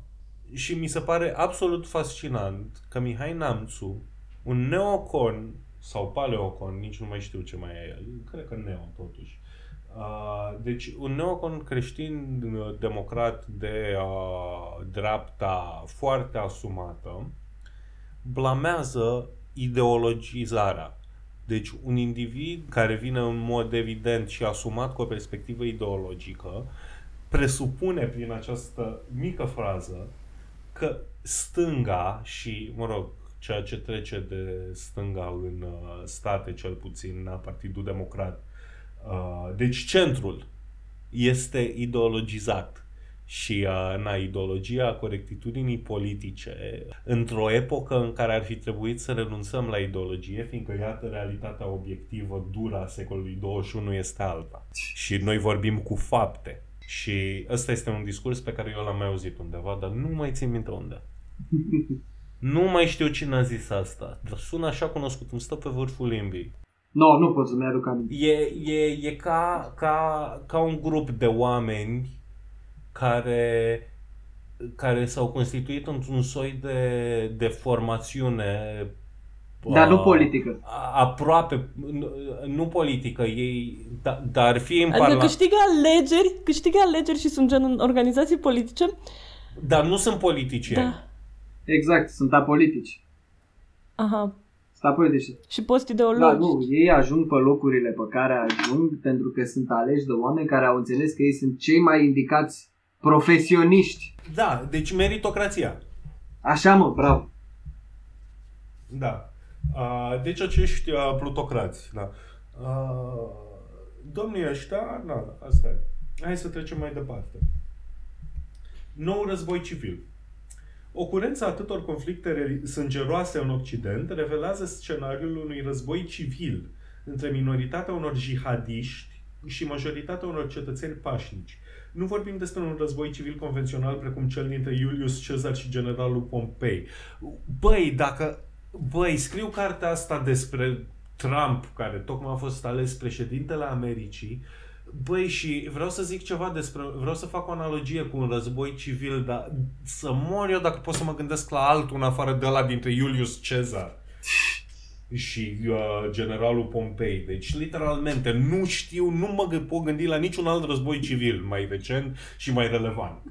Și mi se pare absolut fascinant că Mihai Namțu, un neocon sau paleocon, nici nu mai știu ce mai e el, cred că neo totuși. Uh, deci un neocon creștin democrat de uh, dreapta foarte asumată blamează ideologizarea. Deci un individ care vine în mod evident și asumat cu o perspectivă ideologică presupune prin această mică frază că stânga și, mă rog, ceea ce trece de stânga în uh, state, cel puțin, în Partidul Democrat, uh, deci centrul este ideologizat și uh, na, ideologia corectitudinii politice într-o epocă în care ar fi trebuit să renunțăm la ideologie, fiindcă, iată, realitatea obiectivă dură a secolului 21 este alta. Și noi vorbim cu fapte. Și ăsta este un discurs pe care eu l-am mai auzit undeva, dar nu mai țin minte unde. nu mai știu cine a zis asta, dar sună așa cunoscut, îmi stă pe vârful limbii. Nu, no, nu pot să-mi aduc aminte. E, e, e ca, ca, ca un grup de oameni care, care s-au constituit într-un soi de, de formațiune dar nu politică. Aproape, nu, nu politică, ei, da, dar fi în Adică parla... câștigă alegeri, câștigă alegeri și sunt gen organizații politice. Dar nu sunt politicieni. Da. Exact, sunt apolitici. Aha. Sunt apolitici. Și post ideologi. Da, nu, ei ajung pe locurile pe care ajung pentru că sunt aleși de oameni care au înțeles că ei sunt cei mai indicați profesioniști. Da, deci meritocrația. Așa mă, bravo. Da. Uh, deci acești uh, plutocrați, da. Uh, domnii ăștia, na, asta e. Hai să trecem mai departe. Nou război civil. Ocurența atâtor conflicte sângeroase în Occident revelează scenariul unui război civil între minoritatea unor jihadiști și majoritatea unor cetățeni pașnici. Nu vorbim despre un război civil convențional precum cel dintre Iulius Cezar și generalul Pompei. Băi, dacă Băi, scriu cartea asta despre Trump, care tocmai a fost ales președintele Americii. Băi, și vreau să zic ceva despre... Vreau să fac o analogie cu un război civil, dar să mor eu dacă pot să mă gândesc la altul în afară de la dintre Iulius Cezar și uh, generalul Pompei. Deci, literalmente, nu știu, nu mă pot gândi la niciun alt război civil mai recent și mai relevant.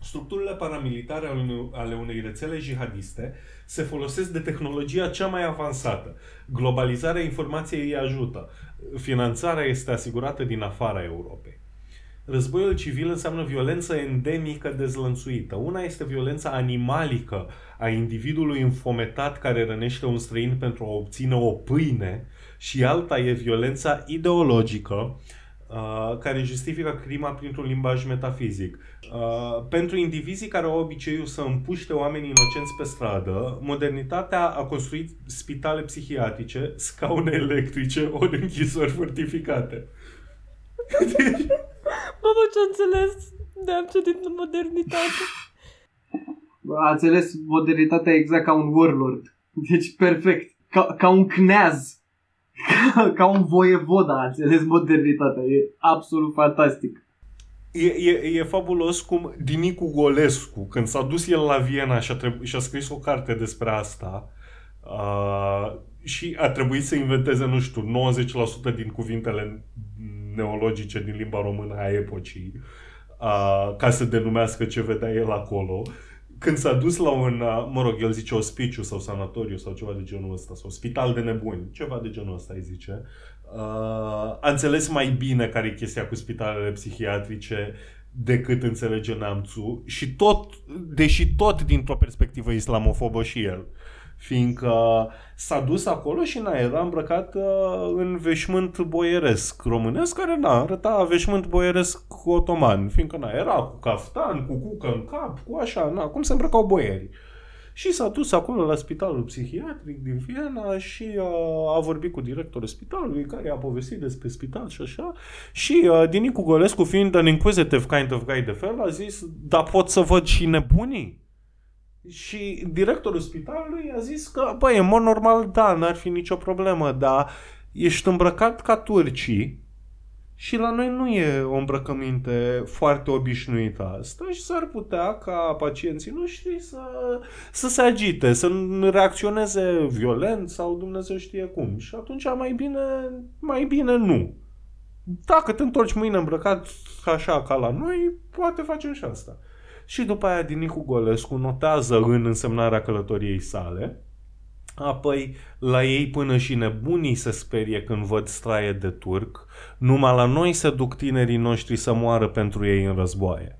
Structurile paramilitare ale unei rețele jihadiste se folosesc de tehnologia cea mai avansată. Globalizarea informației îi ajută. Finanțarea este asigurată din afara Europei. Războiul civil înseamnă violență endemică dezlănțuită. Una este violența animalică a individului înfometat care rănește un străin pentru a obține o pâine și alta e violența ideologică uh, care justifică crima printr-un limbaj metafizic. Uh, pentru indivizii care au obiceiul să împuște oameni inocenți pe stradă, modernitatea a construit spitale psihiatrice, scaune electrice, ori închisori fortificate. Deci... Mamă, ce înțeles de am citit modernitate. A înțeles modernitatea exact ca un warlord. Deci perfect. Ca, ca un kneaz. Ca, ca un voievoda a înțeles modernitatea. E absolut fantastic. E, e, e fabulos cum Dinicu Golescu, când s-a dus el la Viena și a, treb- și a scris o carte despre asta, Uh, și a trebuit să inventeze, nu știu, 90% din cuvintele neologice din limba română a epocii uh, ca să denumească ce vedea el acolo. Când s-a dus la un, uh, mă rog, el zice ospiciu sau sanatoriu sau ceva de genul ăsta, sau spital de nebuni, ceva de genul ăsta îi zice, uh, a înțeles mai bine care e chestia cu spitalele psihiatrice decât înțelege neamțul și tot, deși tot dintr-o perspectivă islamofobă și el. Fiindcă s-a dus acolo și na, era îmbrăcat uh, în veșmânt boieresc românesc, care na, arăta veșmânt boieresc otoman, fiindcă na, era cu caftan, cu cucă în cap, cu așa, na, cum se îmbrăcau boierii. Și s-a dus acolo la spitalul psihiatric din Viena și uh, a vorbit cu directorul spitalului care a povestit despre spital și așa. Și uh, Dinicu Golescu, fiind an inquisitive kind of guy de fel, a zis, da pot să văd și nebunii? Și directorul spitalului a zis că, băi, în mod normal, da, n-ar fi nicio problemă, dar ești îmbrăcat ca turcii și la noi nu e o îmbrăcăminte foarte obișnuită asta și s-ar putea ca pacienții noștri să, să se agite, să reacționeze violent sau Dumnezeu știe cum. Și atunci mai bine, mai bine nu. Dacă te întorci mâine îmbrăcat așa ca la noi, poate facem și asta. Și după aia Dinicu Golescu notează în însemnarea călătoriei sale Apoi, la ei până și nebunii se sperie când văd straie de turc, numai la noi se duc tinerii noștri să moară pentru ei în războaie.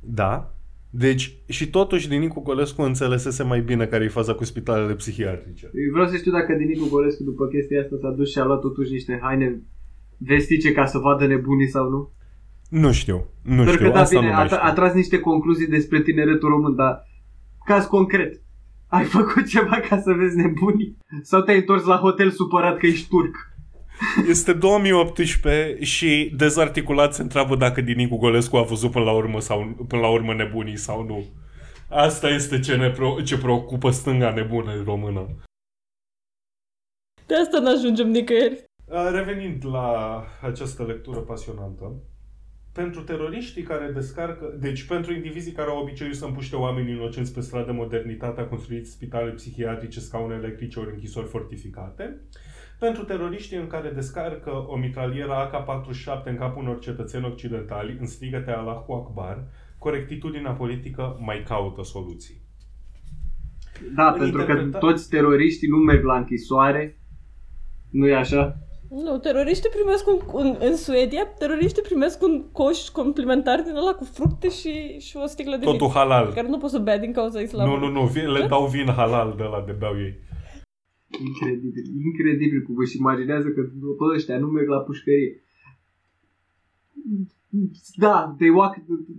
Da? Deci, și totuși Dinicu Golescu înțelesese mai bine care e faza cu spitalele psihiatrice. Eu vreau să știu dacă Dinicu Golescu după chestia asta s-a dus și a luat totuși niște haine vestice ca să vadă nebunii sau nu? Nu știu. Nu Doar știu. că da, Asta bine, nu mai a, știu. a tras niște concluzii despre tineretul român, dar caz concret. Ai făcut ceva ca să vezi nebunii? Sau te-ai întors la hotel supărat că ești turc? Este 2018 și dezarticulat se întreabă dacă Dinicu Golescu a văzut până la urmă, sau, până la urmă nebunii sau nu. Asta este ce, ne pro- ce preocupă stânga nebună română. De asta n-ajungem nicăieri. Uh, Revenind la această lectură pasionantă, pentru teroriștii care descarcă, deci pentru indivizii care au obiceiul să împuște oameni inocenți pe stradă, modernitatea a construit spitale psihiatrice, scaune electrice ori închisori fortificate. Pentru teroriștii în care descarcă o mitralieră AK-47 în capul unor cetățeni occidentali în strigăte Allahu Akbar, corectitudinea politică mai caută soluții. Da, În pentru că interpreta- toți teroriștii nu merg la închisoare. nu e așa? Nu, teroriștii primesc un, un, în Suedia, teroriștii primesc un coș complimentar din ăla cu fructe și, și o sticlă de Totul vin. halal. Care nu pot să bea din cauza Nu, islamului. nu, nu, vin, le dau vin halal de la de beau ei. Incredibil, incredibil cum își imaginează că bă, ăștia nu merg la pușcărie. Da, they walk,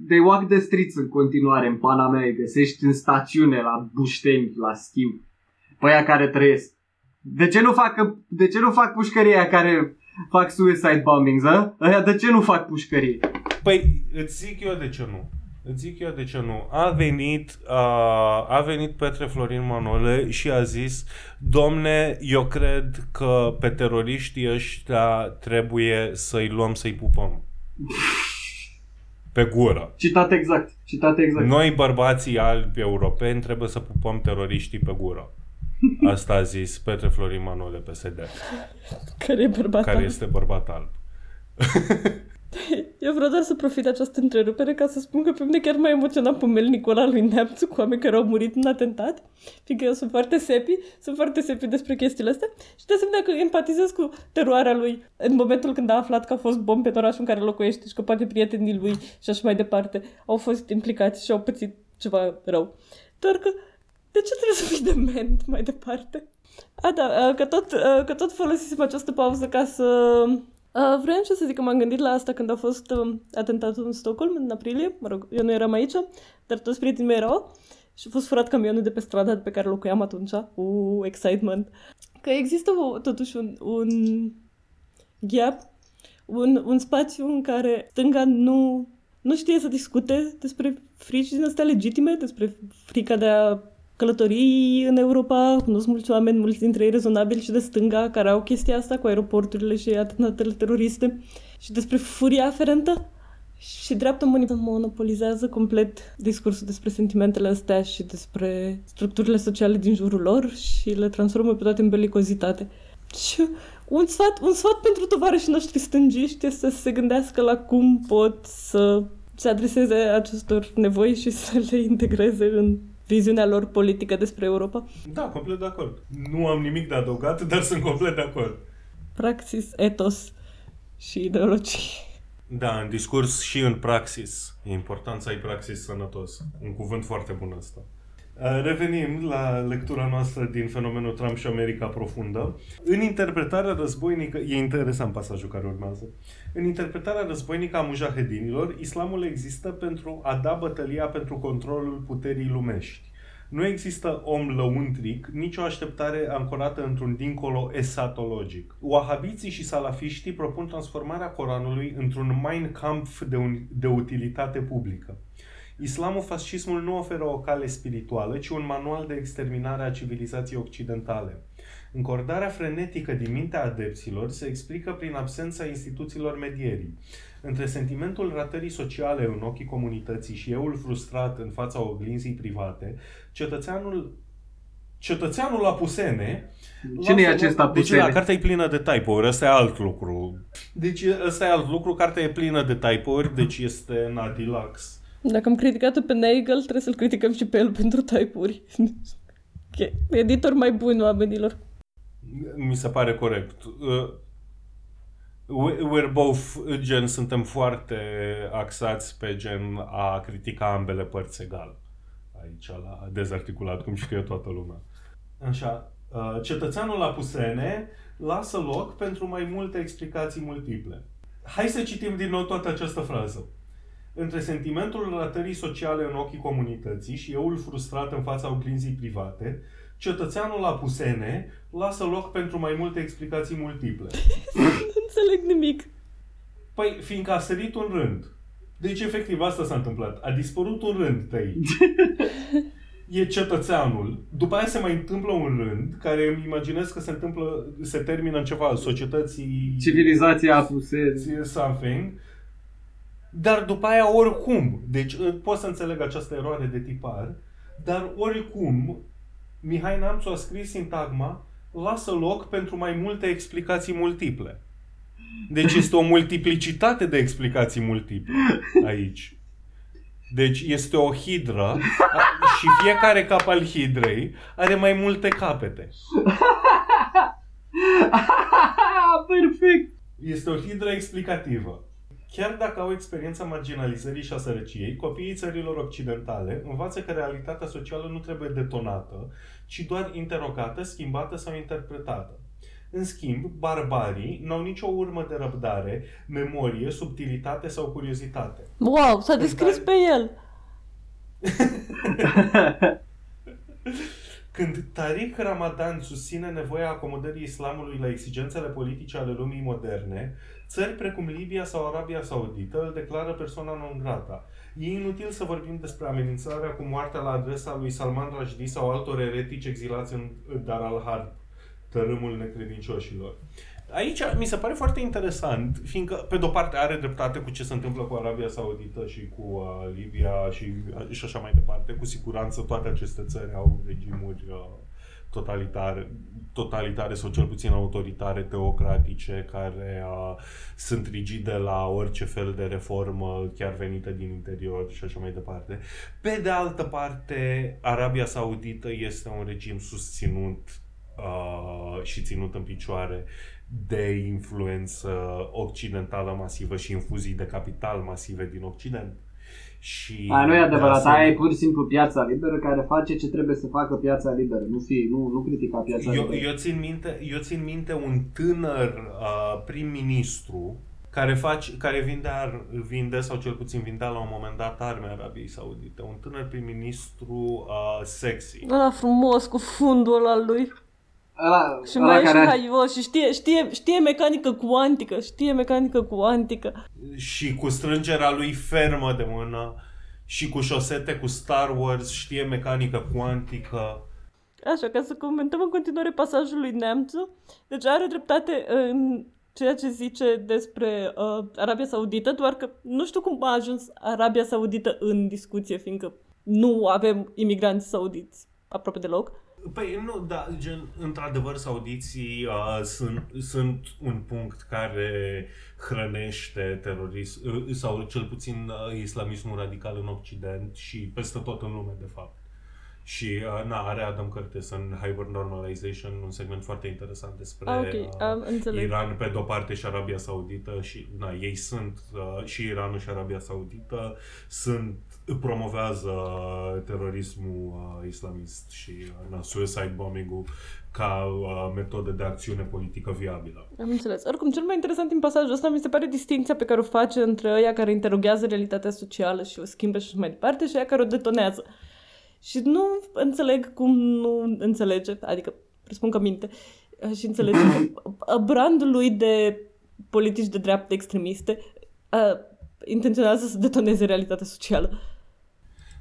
they walk the streets în continuare în pana mea, îi găsești în stațiune, la Bușteni, la schimb. Pe aia care trăiesc. De ce nu fac, de ce nu fac pușcăria care fac suicide bombings, a? Aia de ce nu fac pușcărie? Păi, îți zic eu de ce nu. Îți zic eu de ce nu. A venit, a, a venit Petre Florin Manole și a zis Domne, eu cred că pe teroriștii ăștia trebuie să-i luăm să-i pupăm. Pe gură. Citat exact, citat exact. Noi, bărbații albi europeni, trebuie să pupăm teroriștii pe gură. Asta a zis Petre Florin Manole, PSD, Care e bărbat care alb. este bărbat alb. Eu vreau doar să profit de această întrerupere ca să spun că pe mine chiar m-a emoționat pomelnicul ăla lui Neamțu cu oameni care au murit în atentat, fiindcă eu sunt foarte sepi, sunt foarte sepi despre chestiile astea și de asemenea că empatizez cu teroarea lui în momentul când a aflat că a fost bombe în orașul în care locuiește și că poate prietenii lui și așa mai departe au fost implicați și au pățit ceva rău. Doar că de ce trebuie să fii dement mai departe? A, da, că tot, că tot folosisem această pauză ca să Uh, vreau ce să zic că m-am gândit la asta când a fost uh, atentatul în Stockholm, în aprilie. Mă rog, eu nu eram aici, dar toți prietenii mei erau. Și a fost furat camionul de pe strada de pe care locuiam atunci. U, excitement. Că există o, totuși un, un gap, un, un spațiu în care stânga nu, nu știe să discute despre frici din astea legitime, despre frica de a călătorii în Europa, cunosc mulți oameni, mulți dintre ei rezonabili și de stânga, care au chestia asta cu aeroporturile și atentatele teroriste și despre furia aferentă Și dreapta monopolizează complet discursul despre sentimentele astea și despre structurile sociale din jurul lor și le transformă pe toate în belicozitate. Și un sfat, un sfat pentru tovarășii noștri stângiști este să se gândească la cum pot să se adreseze acestor nevoi și să le integreze în viziunea lor politică despre Europa. Da, complet de acord. Nu am nimic de adăugat, dar sunt complet de acord. Praxis, etos și ideologie. Da, în discurs și în praxis. E important să ai praxis sănătos. Un cuvânt foarte bun ăsta. Uh, revenim la lectura noastră din fenomenul Trump și America profundă. În interpretarea războinică, e interesant pasajul care urmează. În interpretarea războinică a mujahedinilor, islamul există pentru a da bătălia pentru controlul puterii lumești. Nu există om lăuntric, nicio așteptare ancorată într-un dincolo esatologic. Wahabiții și salafiștii propun transformarea Coranului într-un Mein Kampf de, un, de utilitate publică. Islamul, fascismul nu oferă o cale spirituală, ci un manual de exterminare a civilizației occidentale. Încordarea frenetică din mintea adepților se explică prin absența instituțiilor medierii. Între sentimentul ratării sociale în ochii comunității și eul frustrat în fața oglinzii private, cetățeanul Cetățeanul Apusene Cine e acest Apusene? Deci, la cartea e plină de typo-uri, ăsta e alt lucru. Deci, ăsta e alt lucru, cartea e plină de typo-uri, deci este Nadilax. Dacă am criticat pe Nagel, trebuie să-l criticăm și pe el pentru type-uri. Editor mai bun, oamenilor. Mi se pare corect. Uh, we're both, gen, suntem foarte axați pe gen a critica ambele părți egal. Aici, la dezarticulat, cum știe toată lumea. Așa, uh, cetățeanul la pusene lasă loc pentru mai multe explicații multiple. Hai să citim din nou toată această frază între sentimentul ratării sociale în ochii comunității și eul frustrat în fața oglinzii private, cetățeanul la pusene lasă loc pentru mai multe explicații multiple. nu înțeleg nimic. Păi, fiindcă a sărit un rând. Deci, efectiv, asta s-a întâmplat. A dispărut un rând de aici. e cetățeanul. După aia se mai întâmplă un rând, care îmi imaginez că se întâmplă, se termină în ceva, societății... Civilizația apuse. Something. Dar după aia oricum, deci uh, pot să înțeleg această eroare de tipar, dar oricum Mihai Namțu a scris sintagma lasă loc pentru mai multe explicații multiple. Deci este o multiplicitate de explicații multiple aici. Deci este o hidră și fiecare cap al hidrei are mai multe capete. Perfect! Este o hidră explicativă. Chiar dacă au experiența marginalizării și a sărăciei, copiii țărilor occidentale învață că realitatea socială nu trebuie detonată, ci doar interogată, schimbată sau interpretată. În schimb, barbarii n-au nicio urmă de răbdare, memorie, subtilitate sau curiozitate. Wow, s-a descris pe el! Când Tariq Ramadan susține nevoia acomodării islamului la exigențele politice ale lumii moderne, țări precum Libia sau Arabia Saudită îl declară persoana non grata. E inutil să vorbim despre amenințarea cu moartea la adresa lui Salman Rushdie sau altor eretici exilați în Dar al-Harb, tărâmul necredincioșilor. Aici mi se pare foarte interesant, fiindcă, pe de-o parte, are dreptate cu ce se întâmplă cu Arabia Saudită și cu uh, Libia și, uh, și așa mai departe. Cu siguranță toate aceste țări au regimuri uh, totalitare, totalitare sau cel puțin autoritare, teocratice, care uh, sunt rigide la orice fel de reformă, chiar venită din interior și așa mai departe. Pe de altă parte, Arabia Saudită este un regim susținut uh, și ținut în picioare de influență occidentală masivă și infuzii de capital masive din Occident. Și Aia nu e adevărat, aia e pur și simplu piața liberă care face ce trebuie să facă piața liberă. Nu, fi, nu, nu critica piața eu, liberă. Eu țin minte, eu țin minte un tânăr uh, prim-ministru care, face, care vinde, ar, vinde, sau cel puțin vindea la un moment dat arme Arabiei Saudite. Un tânăr prim-ministru uh, sexy. Ăla frumos, cu fundul ăla lui. Ăla, Și ăla mai e și care... haios și știe, știe, știe mecanică cuantică, știe mecanică cuantică. Și cu strângerea lui fermă de mână și cu șosete cu Star Wars, știe mecanică cuantică. Așa, ca să comentăm în continuare pasajul lui Neamțu. Deci are dreptate în ceea ce zice despre uh, Arabia Saudită, doar că nu știu cum a ajuns Arabia Saudită în discuție, fiindcă nu avem imigranți saudiți aproape deloc. Păi nu, da, gen, într-adevăr, saudiții uh, sunt, sunt un punct care hrănește terorism, uh, sau cel puțin uh, islamismul radical în Occident și peste tot în lume, de fapt. Și uh, na, are Adam Curtis în Hyper Normalization un segment foarte interesant despre Ah, ok, am uh, înțeles. Iran pe de-o parte și Arabia Saudită și na, ei sunt, uh, și Iranul și Arabia Saudită sunt, promovează terorismul uh, islamist și uh, na, suicide bombing-ul ca uh, metodă de acțiune politică viabilă. Am înțeles. Oricum, cel mai interesant din pasajul ăsta mi se pare distinția pe care o face între ăia care interoghează realitatea socială și o schimbă și așa mai departe și aia care o detonează. Și nu înțeleg cum nu înțelege, adică presupun că minte, uh, și înțelege că uh, brandul lui de politici de dreaptă extremiste uh, intenționează să detoneze realitatea socială.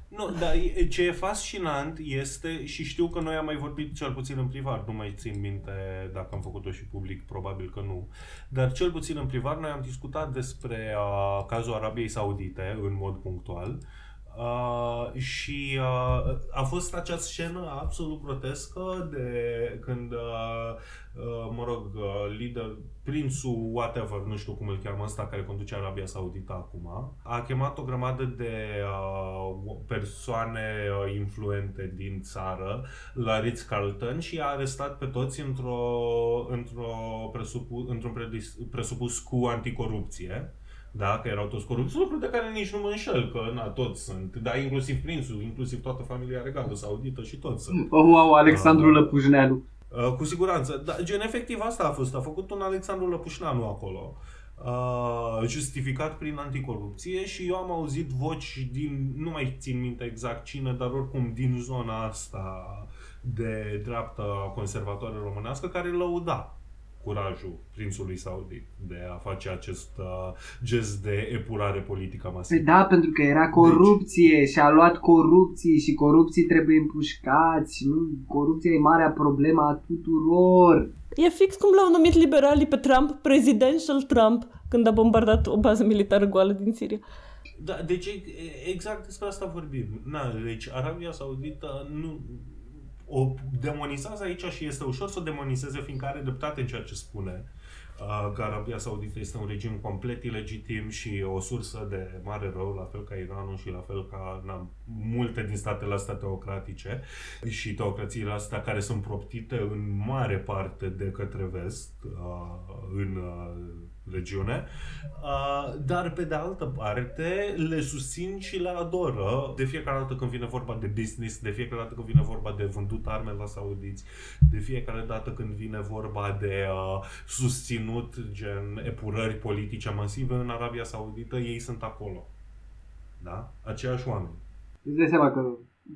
Nu, dar e- ce e fascinant este, și știu că noi am mai vorbit cel puțin în privat, nu mai țin minte dacă am făcut-o și public, probabil că nu, dar cel puțin în privat noi am discutat despre uh, cazul Arabiei Saudite în mod punctual uh, și uh, a fost acea scenă absolut grotescă de când, uh, uh, mă rog, uh, lider, prințul, whatever, nu știu cum îl cheamă ăsta, care conduce Arabia Saudită acum, a chemat o grămadă de uh, persoane uh, influente din țară la Ritz-Carlton și a arestat pe toți într-o, într-o presupu, într-un predis, presupus cu anticorupție. Da, că erau toți corupți, lucru de care nici nu mă înșel, că na, toți sunt, dar inclusiv prințul, inclusiv toată familia regală saudită și toți sunt. Oh, wow, Alexandru Ah. Lăpușneanu. Uh, cu siguranță. Da, gen, efectiv asta a fost. A făcut un Alexandru Lăpușneanu acolo. Uh, justificat prin anticorupție și eu am auzit voci din, nu mai țin minte exact cine, dar oricum din zona asta de dreaptă conservatoare românească care lăuda curajul prințului saudit de a face acest uh, gest de epurare politică masivă. Păi da, pentru că era corupție și a luat corupții și corupții trebuie împușcați și nu, corupția e marea problemă a tuturor. E fix cum l-au numit liberalii pe Trump, Presidential Trump, când a bombardat o bază militară goală din Siria. Da, deci e- exact despre asta vorbim. Na, deci Arabia Saudită nu o demonizează aici și este ușor să o demonizeze fiindcă are dreptate în ceea ce spune. Uh, că Arabia Saudită este un regim complet ilegitim și o sursă de mare rău, la fel ca Iranul și la fel ca na, multe din statele astea teocratice și teocrațiile astea care sunt proptite în mare parte de către vest uh, în uh, regiune, uh, dar pe de altă parte le susțin și le adoră de fiecare dată când vine vorba de business, de fiecare dată când vine vorba de vândut arme la saudiți, de fiecare dată când vine vorba de uh, susținut gen epurări politice masive în Arabia Saudită, ei sunt acolo. Da? Aceiași oameni. Îți dai seama că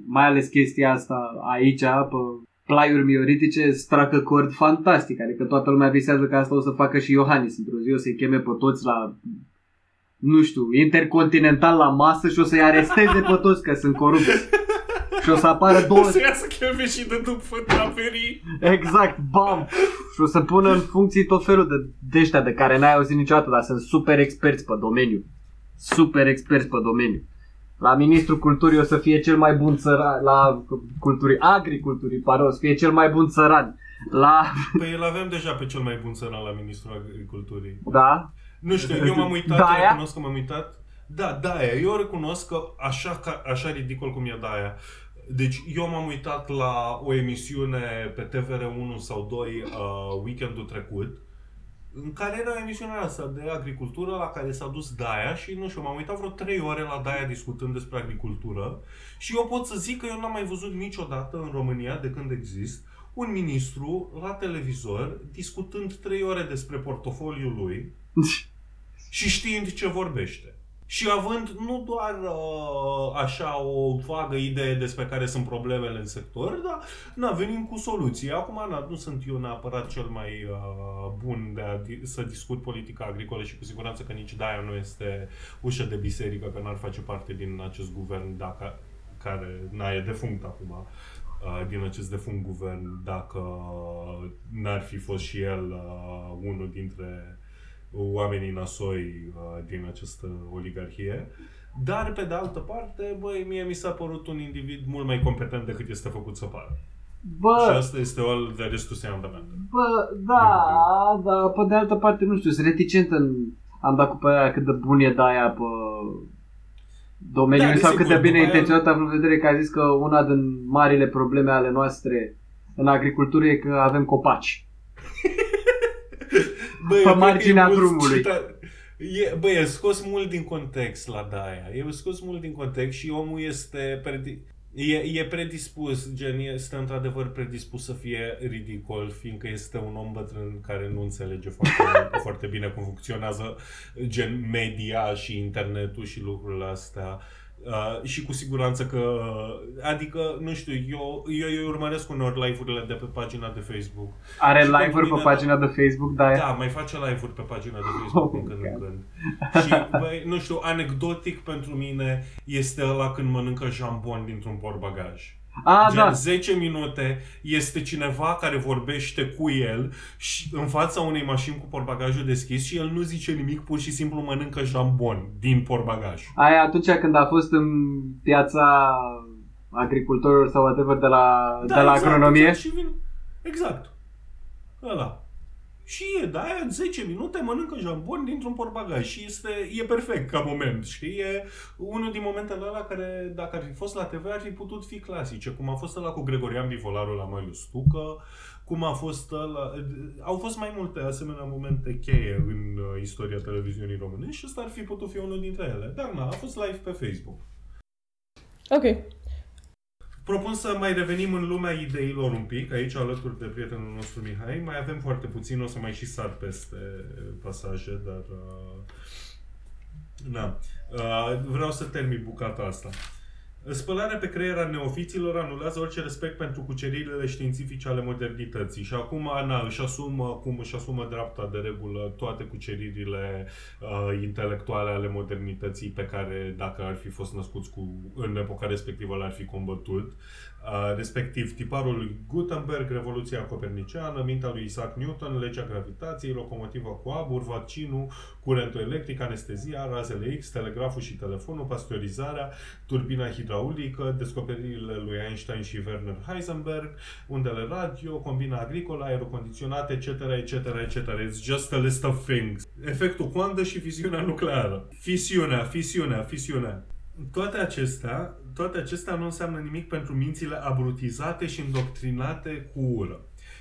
mai ales chestia asta aici, pe plaiuri mioritice, stracă cord fantastic. Adică toată lumea visează că asta o să facă și Iohannis într-o zi, o să-i cheme pe toți la nu știu, intercontinental la masă și o să-i aresteze pe toți că sunt corupți. Și o să apară două... O să iasă cheme și de după traperii. Exact, bam! Și o să pună în funcții tot felul de deștia de care n-ai auzit niciodată, dar sunt super experți pe domeniu. Super experți pe domeniu. La Ministrul Culturii o să fie cel mai bun țăran, la culturii, agriculturii, pardon, o să fie cel mai bun țăran. La, Păi îl avem deja pe cel mai bun țăran la Ministrul Agriculturii. da, Nu știu, eu m-am uitat, Daia? recunosc că m-am uitat. Da, Daia. Eu recunosc că așa, ca, așa ridicol cum e Daia. Deci eu m-am uitat la o emisiune pe TVR1 sau 2 uh, weekendul trecut în care era emisiunea asta de agricultură la care s-a dus Daia și nu știu, m-am uitat vreo 3 ore la Daia discutând despre agricultură și eu pot să zic că eu n-am mai văzut niciodată în România de când exist un ministru la televizor discutând 3 ore despre portofoliul lui și știind ce vorbește. Și având nu doar uh, așa o vagă idee despre care sunt problemele în sector, dar na, venim cu soluții. Acum na, nu sunt eu neapărat cel mai uh, bun de a di- să discut politica agricolă și cu siguranță că nici de-aia nu este ușă de biserică, că n-ar face parte din acest guvern dacă, care na, e defunct acum uh, din acest defunct guvern dacă n-ar fi fost și el uh, unul dintre oamenii nasoi uh, din această oligarhie. Dar, pe de altă parte, băi, mie mi s-a părut un individ mult mai competent decât este făcut să pară. Bă, Și asta este all there is to say on the matter. Bă, da, da, pe de altă parte, nu știu, sunt reticent în... Am dat cu părerea cât de bun e Daia pe domeniul Da, sau cât de desigur, bine după aia- intenționat, având în vedere că a zis că una din marile probleme ale noastre în agricultură e că avem copaci. Bă, Pe eu cred că marginea e mult drumului. citat- E, bă, e scos mult din context la Daia. E scos mult din context și omul este... Predi- e, e predispus, gen, este într-adevăr predispus să fie ridicol, fiindcă este un om bătrân care nu înțelege foarte, foarte bine cum funcționează gen media și internetul și lucrurile astea. Uh, și cu siguranță că, adică, nu știu, eu, eu, eu urmăresc uneori live-urile de pe pagina de Facebook Are Și live-uri pentru pe mine- pagina de Facebook, Daia? da, mai face live-uri pe pagina de Facebook Oh, din când my în God. când. Și, băi, nu știu, anecdotic pentru mine este ăla când mănâncă jambon dintr-un porbagaj. A, Gen, da. 10 minute este cineva care vorbește cu el și în fața unei mașini cu porbagajul deschis și el nu zice nimic, pur și simplu mănâncă jambon din porbagaj. Aia atunci când a fost în piața agricultorilor sau whatever de la, de la agronomie. Exact, și vin... exact. Ăla. Și e de aia 10 minute mănâncă jambon dintr-un porbagaj și este, e perfect ca moment. Și e unul din momentele alea care, dacă ar fi fost la TV, ar fi putut fi clasice. Cum a fost ăla cu Gregorian Bivolarul la Maiu Stucă, cum a fost ăla... Au fost mai multe asemenea momente cheie în uh, istoria televiziunii românești și ăsta ar fi putut fi unul dintre ele. Dar na, a fost live pe Facebook. Ok. Propun să mai revenim în lumea ideilor un pic, aici alături de prietenul nostru Mihai. Mai avem foarte puțin, o să mai și sar peste pasaje, dar... Uh, na. Uh, vreau să termin bucata asta. Spălarea pe creier a neofiților anulează orice respect pentru cuceririle științifice ale modernității și acum Ana își asumă, cum își asumă dreapta de regulă toate cuceririle uh, intelectuale ale modernității pe care dacă ar fi fost născuți cu, în epoca respectivă l-ar fi combătut. Uh, respectiv tiparul lui Gutenberg, Revoluția Coperniciană, mintea lui Isaac Newton, legea gravitației, locomotiva cu abur, vaccinul, curentul electric, anestezia, razele X, telegraful și telefonul, pasteurizarea, turbina hidraulică, descoperirile lui Einstein și Werner Heisenberg, undele radio, combina agricolă, aerocondiționate, etc., etc., etc. It's just a list of things. Efectul coandă și fiziunea nucleară. Fisiunea, fisiunea, fisiunea. Toate acestea, toate acestea nu înseamnă nimic pentru mințile abrutizate și îndoctrinate cu ură.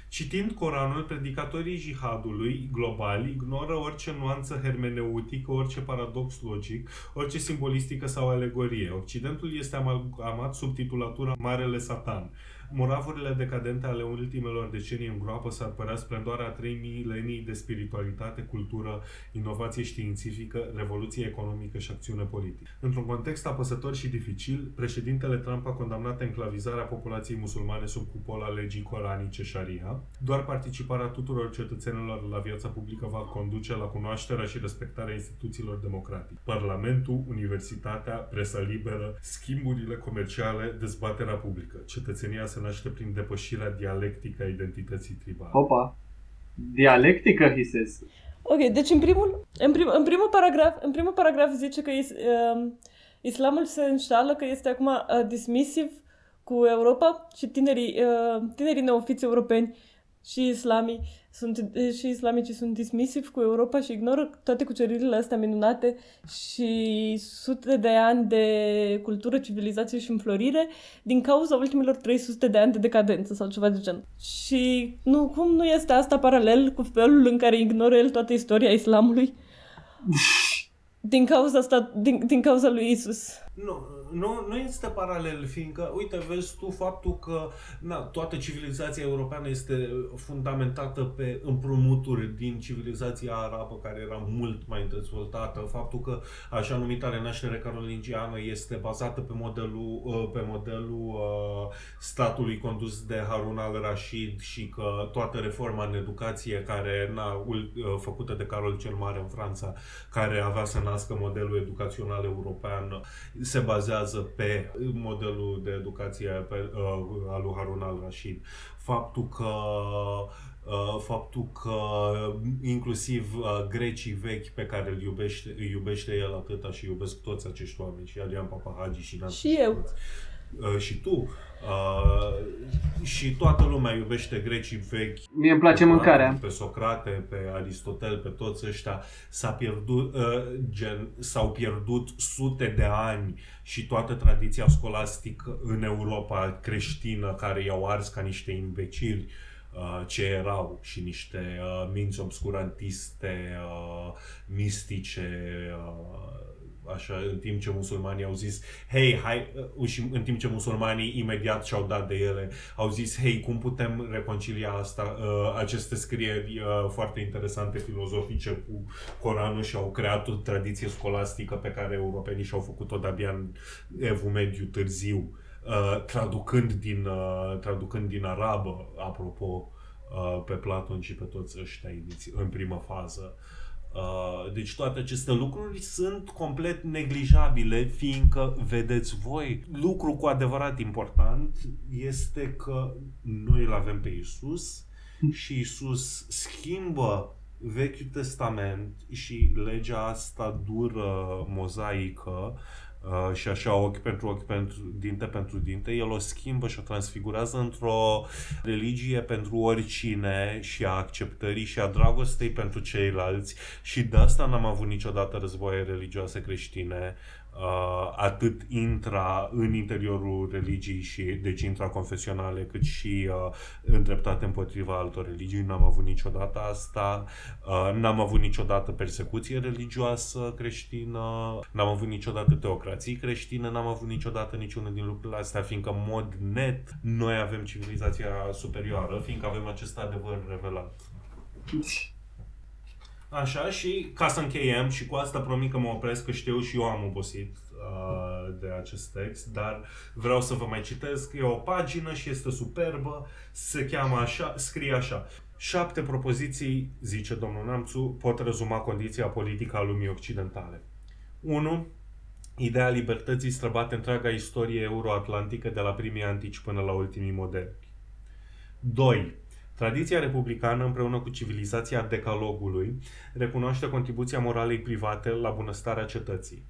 Citind Coranul, predicatorii jihadului global ignoră orice nuanță hermeneutică, orice paradox logic, orice simbolistică sau alegorie. Occidentul este amalgamat sub titulatura Marele Satan. Moravurile decadente ale ultimelor decenii în groapă s-ar părea splendoarea a trei milenii de spiritualitate, cultură, inovație științifică, revoluție economică și acțiune politică. Într-un context apăsător și dificil, președintele Trump a condamnat enclavizarea populației musulmane sub cupola legii coranice Sharia. Doar participarea tuturor cetățenilor la viața publică va conduce la cunoașterea și respectarea instituțiilor democratice. Parlamentul, universitatea, presa liberă, schimburile comerciale, dezbaterea publică. Cetățenia se naște prin depășirea dialectică a identității tribale. Opa. Dialectică, he says. Ok, deci în primul, în, prim, în primul paragraf, în primul paragraf zice că is, uh, islamul se înșală că este acum uh, dismisiv cu Europa și tinerii, uh, tinerii neofiți europeni și islamii sunt, și islamicii sunt dismisivi cu Europa și ignoră toate cuceririle astea minunate și sute de ani de cultură, civilizație și înflorire din cauza ultimilor 300 de ani de decadență sau ceva de genul. Și nu, cum nu este asta paralel cu felul în care ignoră el toată istoria islamului? Din cauza, asta, din, din cauza lui Isus. Nu, nu, nu este paralel, fiindcă, uite, vezi tu faptul că na, toată civilizația europeană este fundamentată pe împrumuturi din civilizația arabă, care era mult mai dezvoltată. Faptul că așa numita renaștere carolingiană este bazată pe modelul, uh, pe modelul uh, statului condus de Harun al-Rashid și că toată reforma în educație care na, ul- uh, făcută de Carol cel Mare în Franța, care avea să nască modelul educațional european, se bazează pe modelul de educație pe, uh, al lui Harun al-Rashid. Faptul că uh, faptul că inclusiv uh, grecii vechi pe care îl iubește, îi iubește el atâta și iubesc toți acești oameni, și Adrian Papahagi și Nancy Și eu. Uh, și tu. Uh, și toată lumea iubește grecii vechi. Mie îmi place mâncarea. Pe Socrate, pe Aristotel, pe toți ăștia. S-a pierdut, uh, gen, s-au pierdut sute de ani și toată tradiția scolastică în Europa creștină care i-au ars ca niște imbecili uh, ce erau și niște uh, minți obscurantiste, uh, mistice, uh, așa, în timp ce musulmanii au zis, hei, hai, uh, și în timp ce musulmanii imediat și-au dat de ele, au zis, hei, cum putem reconcilia asta, uh, aceste scrieri uh, foarte interesante filozofice cu Coranul și au creat o tradiție scolastică pe care europenii și-au făcut-o de-abia în evul mediu târziu, uh, traducând, din, uh, traducând din arabă, apropo, uh, pe Platon și pe toți ăștia în primă fază. Uh, deci toate aceste lucruri sunt complet neglijabile, fiindcă, vedeți voi, lucru cu adevărat important este că noi îl avem pe Isus și Isus schimbă Vechiul Testament și legea asta dură, mozaică, Uh, și așa ochi pentru ochi, pentru dinte pentru dinte, el o schimbă și o transfigurează într-o religie pentru oricine și a acceptării și a dragostei pentru ceilalți. Și de asta n-am avut niciodată războaie religioase creștine uh, atât intra în interiorul religiei și deci intraconfesionale, cât și uh, îndreptate împotriva altor religii. N-am avut niciodată asta, uh, n-am avut niciodată persecuție religioasă creștină, n-am avut niciodată teocrații creștine, n-am avut niciodată niciunul din lucrurile astea, fiindcă în mod net noi avem civilizația superioară, fiindcă avem acest adevăr revelat. Așa, și ca să încheiem, și cu asta promit că mă opresc, că știu și eu am obosit uh, de acest text, dar vreau să vă mai citesc. E o pagină și este superbă, se cheamă așa, scrie așa. Șapte propoziții, zice domnul Namțu, pot rezuma condiția politică a lumii occidentale. 1. Ideea libertății străbate întreaga istorie euroatlantică de la primii antici până la ultimii moderni. 2. Tradiția republicană, împreună cu civilizația decalogului, recunoaște contribuția moralei private la bunăstarea cetății.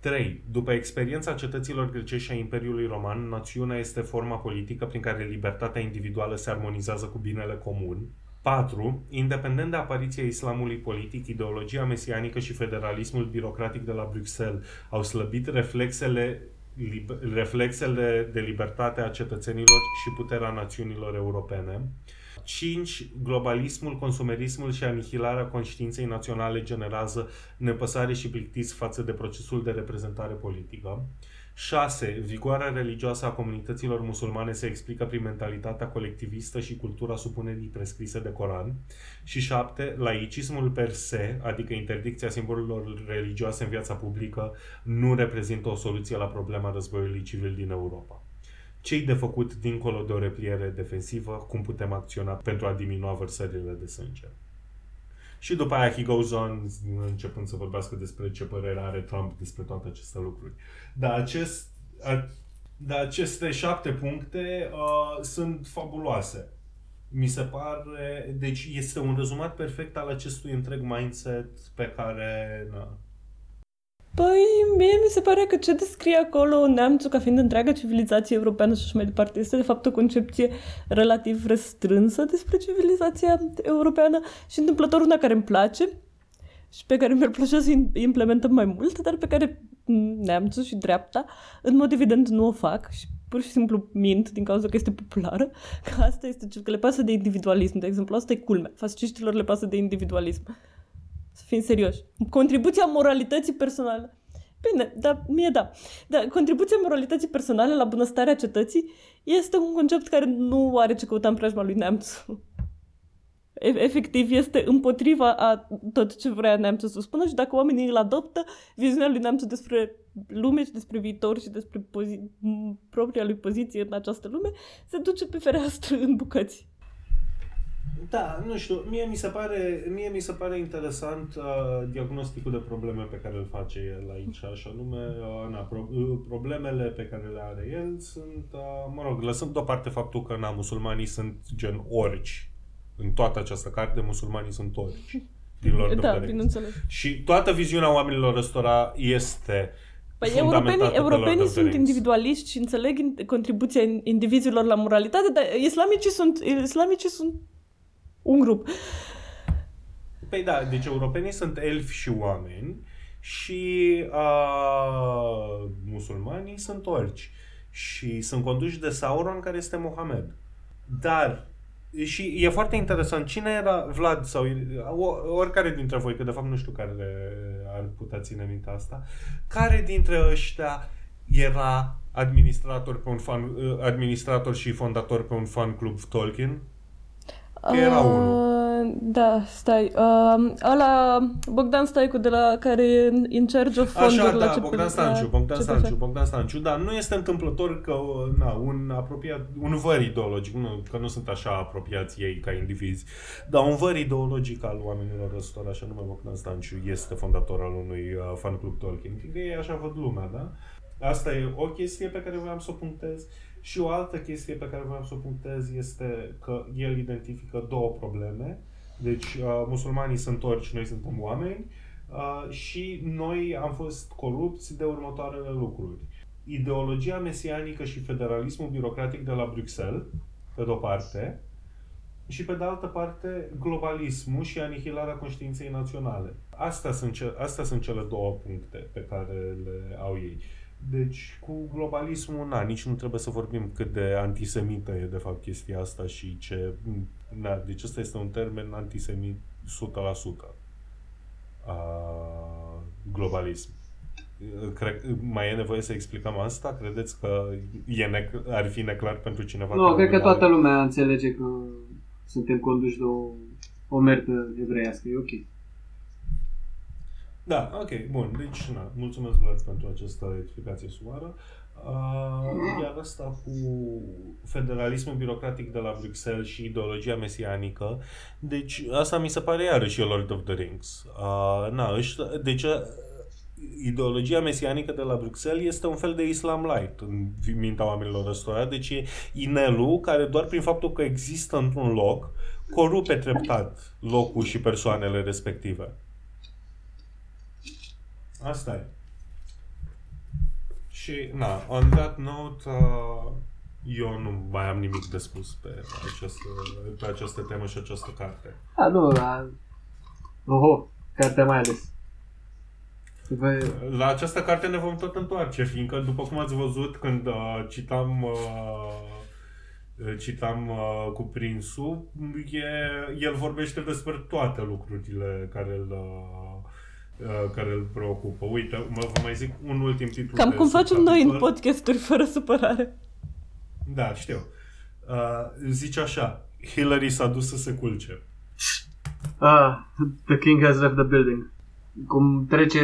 3. După experiența cetăților grecești și a Imperiului Roman, națiunea este forma politică prin care libertatea individuală se armonizează cu binele comun. 4. Independent de apariția islamului politic, ideologia mesianică și federalismul birocratic de la Bruxelles au slăbit reflexele reflexele de libertate a cetățenilor și puterea națiunilor europene. 5. Globalismul, consumerismul și anihilarea conștiinței naționale generează nepăsare și plictis față de procesul de reprezentare politică. 6. Vigoarea religioasă a comunităților musulmane se explică prin mentalitatea colectivistă și cultura supunerii prescrise de Coran. Și 7. Laicismul per se, adică interdicția simbolurilor religioase în viața publică, nu reprezintă o soluție la problema războiului civil din Europa ce de făcut dincolo de o repliere defensivă, cum putem acționa pentru a diminua vărsările de sânge. Și după aia he goes on, începând să vorbească despre ce părere are Trump despre toate aceste lucruri. Dar, acest, a, dar aceste șapte puncte uh, sunt fabuloase. Mi se pare, deci este un rezumat perfect al acestui întreg mindset pe care na, Păi, mie mi se pare că ce descrie acolo neamțul ca fiind întreaga civilizație europeană și așa mai departe este de fapt o concepție relativ restrânsă despre civilizația europeană și întâmplător una care îmi place și pe care mi-ar plăcea să implementăm mai mult, dar pe care neamțul și dreapta în mod evident nu o fac și pur și simplu mint din cauza că este populară, că asta este ce că le pasă de individualism, de exemplu, asta e culmea. Fasciștilor le pasă de individualism. Să fim serioși. Contribuția moralității personale. Bine, dar mie da. Dar contribuția moralității personale la bunăstarea cetății este un concept care nu are ce căuta în preajma lui Neamțu. Efectiv, este împotriva a tot ce vrea Neamțu să spună și dacă oamenii îl adoptă, viziunea lui Neamțu despre lume și despre viitor și despre pozi- propria lui poziție în această lume se duce pe fereastră în bucăți. Da, nu știu, mie mi se pare, mie mi se pare interesant uh, diagnosticul de probleme pe care îl face el aici, așa nume, uh, na, pro, uh, problemele pe care le are el sunt, uh, mă rog, lăsând deoparte faptul că na, musulmanii sunt gen orici în toată această carte, musulmanii sunt orci. Din Lord of Da, the Rings. bineînțeles. Și toată viziunea oamenilor ăstora este Păi fundamentată europenii, pe Lord europenii of the sunt Rings. individualiști și înțeleg in- contribuția in- indivizilor la moralitate, dar islamicii sunt, islamicii sunt un grup. Păi da, deci europenii sunt elfi și oameni și uh, musulmanii sunt orci și sunt conduși de Sauron care este Mohamed. Dar și e foarte interesant, cine era Vlad sau o- oricare dintre voi, că de fapt nu știu care ar putea ține minte asta, care dintre ăștia era administrator, pe un fan, administrator și fondator pe un fan club Tolkien? Că era unul. Uh, Da, stai. Uh, ăla, Bogdan Staicu, de la care e în- in charge of fonduri Așa, la da, CP Bogdan Stanciu, la Bogdan CPF. Stanciu, Bogdan Stanciu, da, nu este întâmplător că, na, un apropiat, un văr ideologic, nu, că nu sunt așa apropiați ei ca indivizi, dar un văr ideologic al oamenilor ăstora, așa nume Bogdan Stanciu, este fondator al unui uh, fan club Tolkien, fiindcă ei așa văd lumea, da? Asta e o chestie pe care vreau să o punctez. Și o altă chestie pe care vreau să o punctez este că el identifică două probleme. Deci, uh, musulmanii sunt orci, noi suntem oameni uh, și noi am fost corupți de următoarele lucruri. Ideologia mesianică și federalismul birocratic de la Bruxelles, pe de-o parte, și pe de altă parte globalismul și anihilarea conștiinței naționale. Astea sunt, ce, astea sunt cele două puncte pe care le au ei. Deci, cu globalismul, na, nici nu trebuie să vorbim cât de antisemită e de fapt chestia asta și ce... Na, deci ăsta este un termen antisemit 100%. A, globalism. Cred, mai e nevoie să explicăm asta? Credeți că e nec- ar fi neclar pentru cineva? Nu, care cred că nu toată are- lumea înțelege că suntem conduși de o, o mertă evreiască. E ok. Da, ok, bun. Deci, na, mulțumesc, Vlad, pentru această explicație sumară. Uh, iar asta cu federalismul birocratic de la Bruxelles și ideologia mesianică, deci asta mi se pare iarăși e Lord of the Rings. Uh, na, ăștia, deci uh, ideologia mesianică de la Bruxelles este un fel de Islam light în mintea oamenilor ăstora, deci e inelul care doar prin faptul că există într-un loc corupe treptat locul și persoanele respective. Asta e. Și, na, on that note, uh, eu nu mai am nimic de spus pe această, pe această temă și această carte. Da, nu, a... Oho, cartea mai ales. Vă... La această carte ne vom tot întoarce, fiindcă, după cum ați văzut, când uh, citam uh, citam uh, cu prinsul, e, el vorbește despre toate lucrurile care îl, uh, uh, care îl preocupă. Uite, mă, vă mai zic un ultim titlu. Cam de cum facem noi în subcapitol. podcasturi fără supărare. Da, știu. Uh, zice așa, Hillary s-a dus să se culce. Ah, the king has left the building. Cum trece,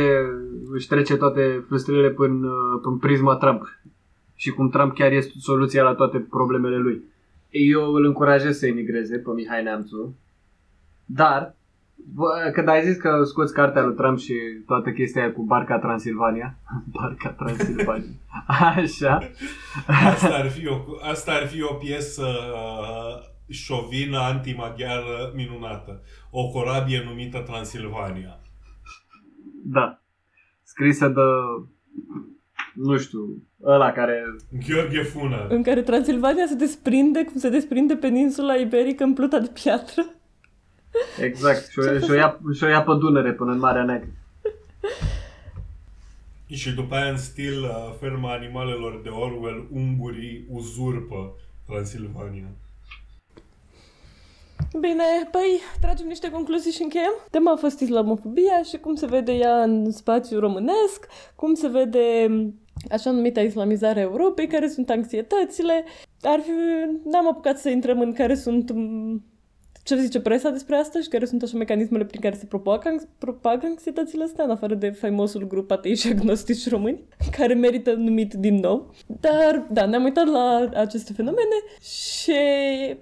își trece toate frustrările până, până prisma Trump. Și cum Trump chiar este soluția la toate problemele lui. Eu îl încurajez să emigreze pe Mihai Neamțu. Dar, bă, când ai zis că scoți cartea lui Trump și toată chestia aia cu Barca Transilvania. Barca Transilvania. Așa. Asta ar fi o, asta ar fi o piesă uh, șovină antimaghiară minunată. O corabie numită Transilvania. Da. Scrisă de, nu știu, ăla care Gheorghe Fună. În care Transilvania se desprinde, cum se desprinde peninsula iberică în pluta de piatră. Exact, și o, și o, ia, și o ia pe Dunăre până în Marea Neagră. Și după aia în stil uh, ferma animalelor de Orwell, ungurii uzurpă Transilvania. Bine, păi tragem niște concluzii și încheiem. Tema a fost islamofobia și cum se vede ea în spațiu românesc, cum se vede așa numita islamizare a Europei, care sunt anxietățile. Ar fi... N-am apucat să intrăm în care sunt m, ce zice presa despre asta și care sunt așa mecanismele prin care se propagă, propagă anxietățile astea, în afară de faimosul grup atei și agnostici români, care merită numit din nou. Dar, da, ne-am uitat la aceste fenomene și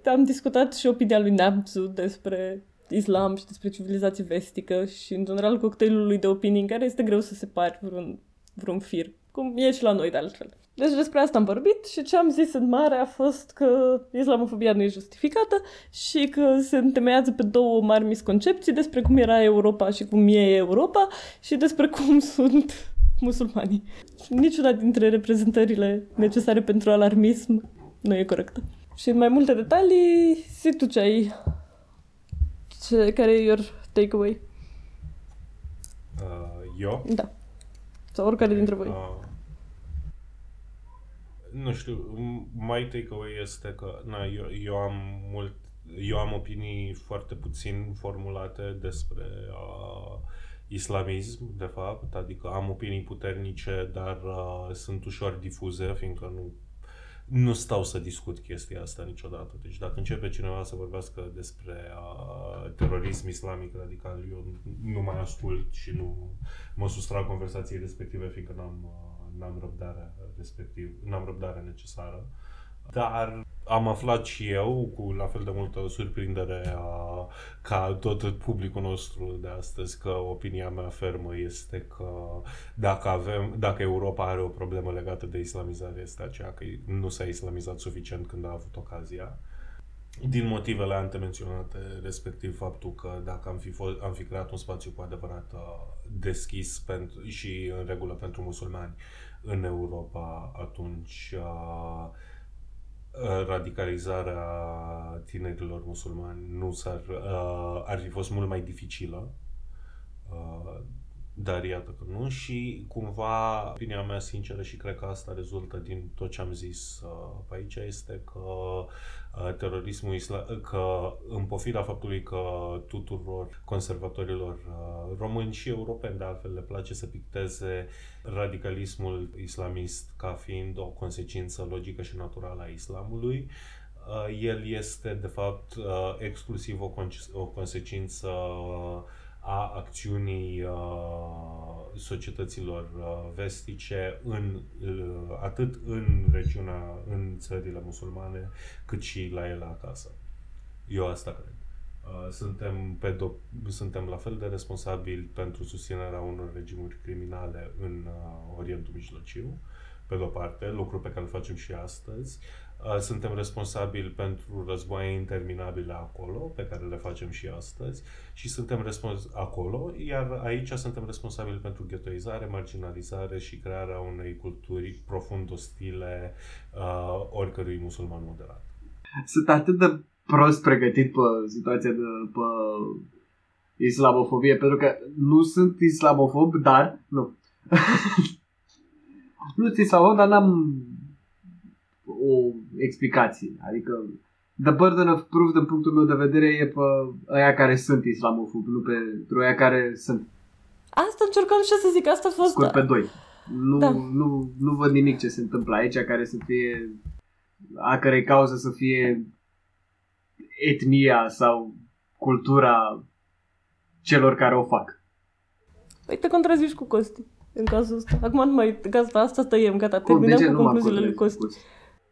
am discutat și opinia lui Neamțu despre islam și despre civilizație vestică și, în general, cocktailul lui de opinii în care este greu să separi vreun, vreun fir cum e și la noi de altfel. Deci despre asta am vorbit și ce am zis în mare a fost că islamofobia nu e justificată și că se întemeiază pe două mari misconcepții despre cum era Europa și cum e Europa și despre cum sunt musulmanii. Niciuna dintre reprezentările necesare pentru alarmism nu e corectă. Și în mai multe detalii, zi tu ce ai... Ce, care e your takeaway? Uh, eu? Da. Sau oricare dintre voi. Uh, nu știu, my takeaway este că na, eu, eu am mult eu am opinii foarte puțin formulate despre uh, islamism, de fapt, adică am opinii puternice, dar uh, sunt ușor difuze, fiindcă nu nu stau să discut chestia asta niciodată. Deci dacă începe cineva să vorbească despre uh, terorism islamic radical, eu nu mai ascult și nu mă sustrag conversației respective, fiindcă n-am, uh, n-am răbdarea respectiv, n-am răbdarea necesară. Dar am aflat și eu, cu la fel de multă surprindere a, ca tot publicul nostru de astăzi, că opinia mea fermă este că dacă, avem, dacă Europa are o problemă legată de islamizare, este aceea că nu s-a islamizat suficient când a avut ocazia. Din motivele antemenționate, respectiv faptul că dacă am fi, fost, am fi creat un spațiu cu adevărat uh, deschis pentru, și în regulă pentru musulmani în Europa, atunci uh, Uh, radicalizarea tinerilor musulmani nu s-ar, uh, ar fi fost mult mai dificilă, uh, dar iată că nu și cumva opinia mea sinceră și cred că asta rezultă din tot ce am zis uh, pe aici este că uh, terorismul islam, că în pofida faptului că tuturor conservatorilor uh, români și europeni de altfel le place să picteze radicalismul islamist ca fiind o consecință logică și naturală a islamului, uh, el este de fapt uh, exclusiv o, o consecință uh, a acțiunii uh, societăților uh, vestice în, uh, atât în regiunea, în țările musulmane, cât și la ele acasă. Eu asta cred. Uh, suntem, pe do- suntem la fel de responsabili pentru susținerea unor regimuri criminale în uh, Orientul Mijlociu, pe de-o parte, lucru pe care îl facem și astăzi, Uh, suntem responsabili pentru războaie interminabile acolo, pe care le facem și astăzi, și suntem respons- acolo, iar aici suntem responsabili pentru ghettoizare, marginalizare și crearea unei culturi profund ostile uh, oricărui musulman moderat. Sunt atât de prost pregătit pe situația de pe islamofobie, pentru că nu sunt islamofob, dar nu. nu sunt islamofob, dar n-am o explicație. Adică the burden of proof, din punctul meu de vedere, e pe aia care sunt islamofobi, nu pentru aia care sunt. Asta încercam și să zic, asta a fost... Scurt pe doi. Nu, da. nu, nu văd nimic ce se întâmplă aici care să fie a cărei cauză să fie etnia sau cultura celor care o fac. Păi te contrazici cu Costi în cazul ăsta. Acum nu mai, gata, asta tăiem, gata, terminăm cu concluziile lui Costi. Costi.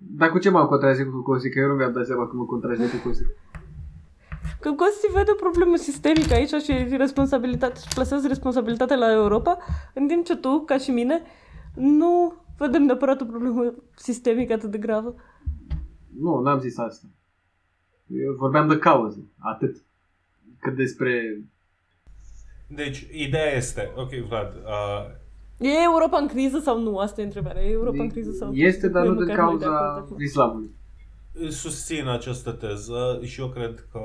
Dar cu ce m-am contrazis cu Costi? Că eu nu mi-am dat seama că mă contrazic cu Costi. Că Costi vede o problemă sistemică aici și responsabilitate, și plasează responsabilitatea la Europa, în timp ce tu, ca și mine, nu vedem neapărat o problemă sistemică atât de gravă. Nu, n-am zis asta. Eu vorbeam de cauză, atât. Cât despre... Deci, ideea este, ok, Vlad, uh, E Europa în criză sau nu? Asta e întrebarea. E Europa în criză sau Este, dar nu din cauza islamului. Susțin această teză și eu cred că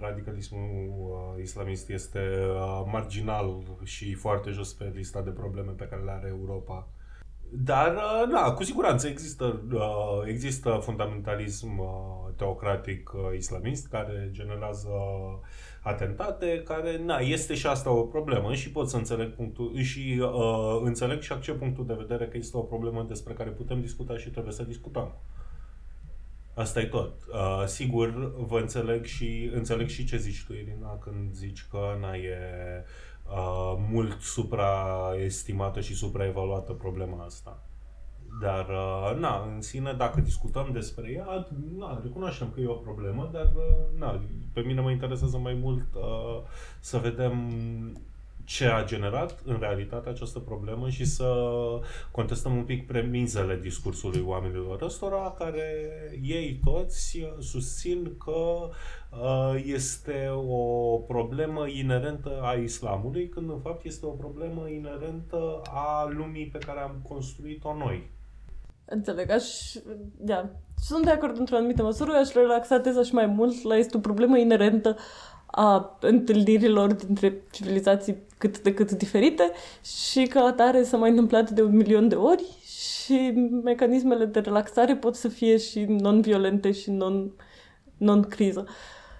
radicalismul uh, islamist este uh, marginal și foarte jos pe lista de probleme pe care le are Europa. Dar, uh, da, cu siguranță există, există fundamentalism teocratic islamist care generează atentate, care, na, este și asta o problemă și pot să înțeleg punctul și uh, înțeleg și accept punctul de vedere că este o problemă despre care putem discuta și trebuie să discutăm. Asta e tot. Uh, sigur, vă înțeleg și înțeleg și ce zici tu, Irina, când zici că na, e uh, mult supraestimată și supraevaluată problema asta. Dar, uh, na, în sine, dacă discutăm despre ea, na, recunoaștem că e o problemă, dar, uh, na, pe mine mă interesează mai mult uh, să vedem ce a generat în realitate această problemă și să contestăm un pic premizele discursului oamenilor ăstora, care ei toți susțin că uh, este o problemă inerentă a islamului, când în fapt este o problemă inerentă a lumii pe care am construit-o noi. Înțeleg, aș... Da. Sunt de acord într-o anumită măsură, aș relaxa teza și mai mult la este o problemă inerentă a întâlnirilor dintre civilizații cât de cât diferite și ca atare s-a mai întâmplat de un milion de ori și mecanismele de relaxare pot să fie și non-violente și non, non-criză. Uh,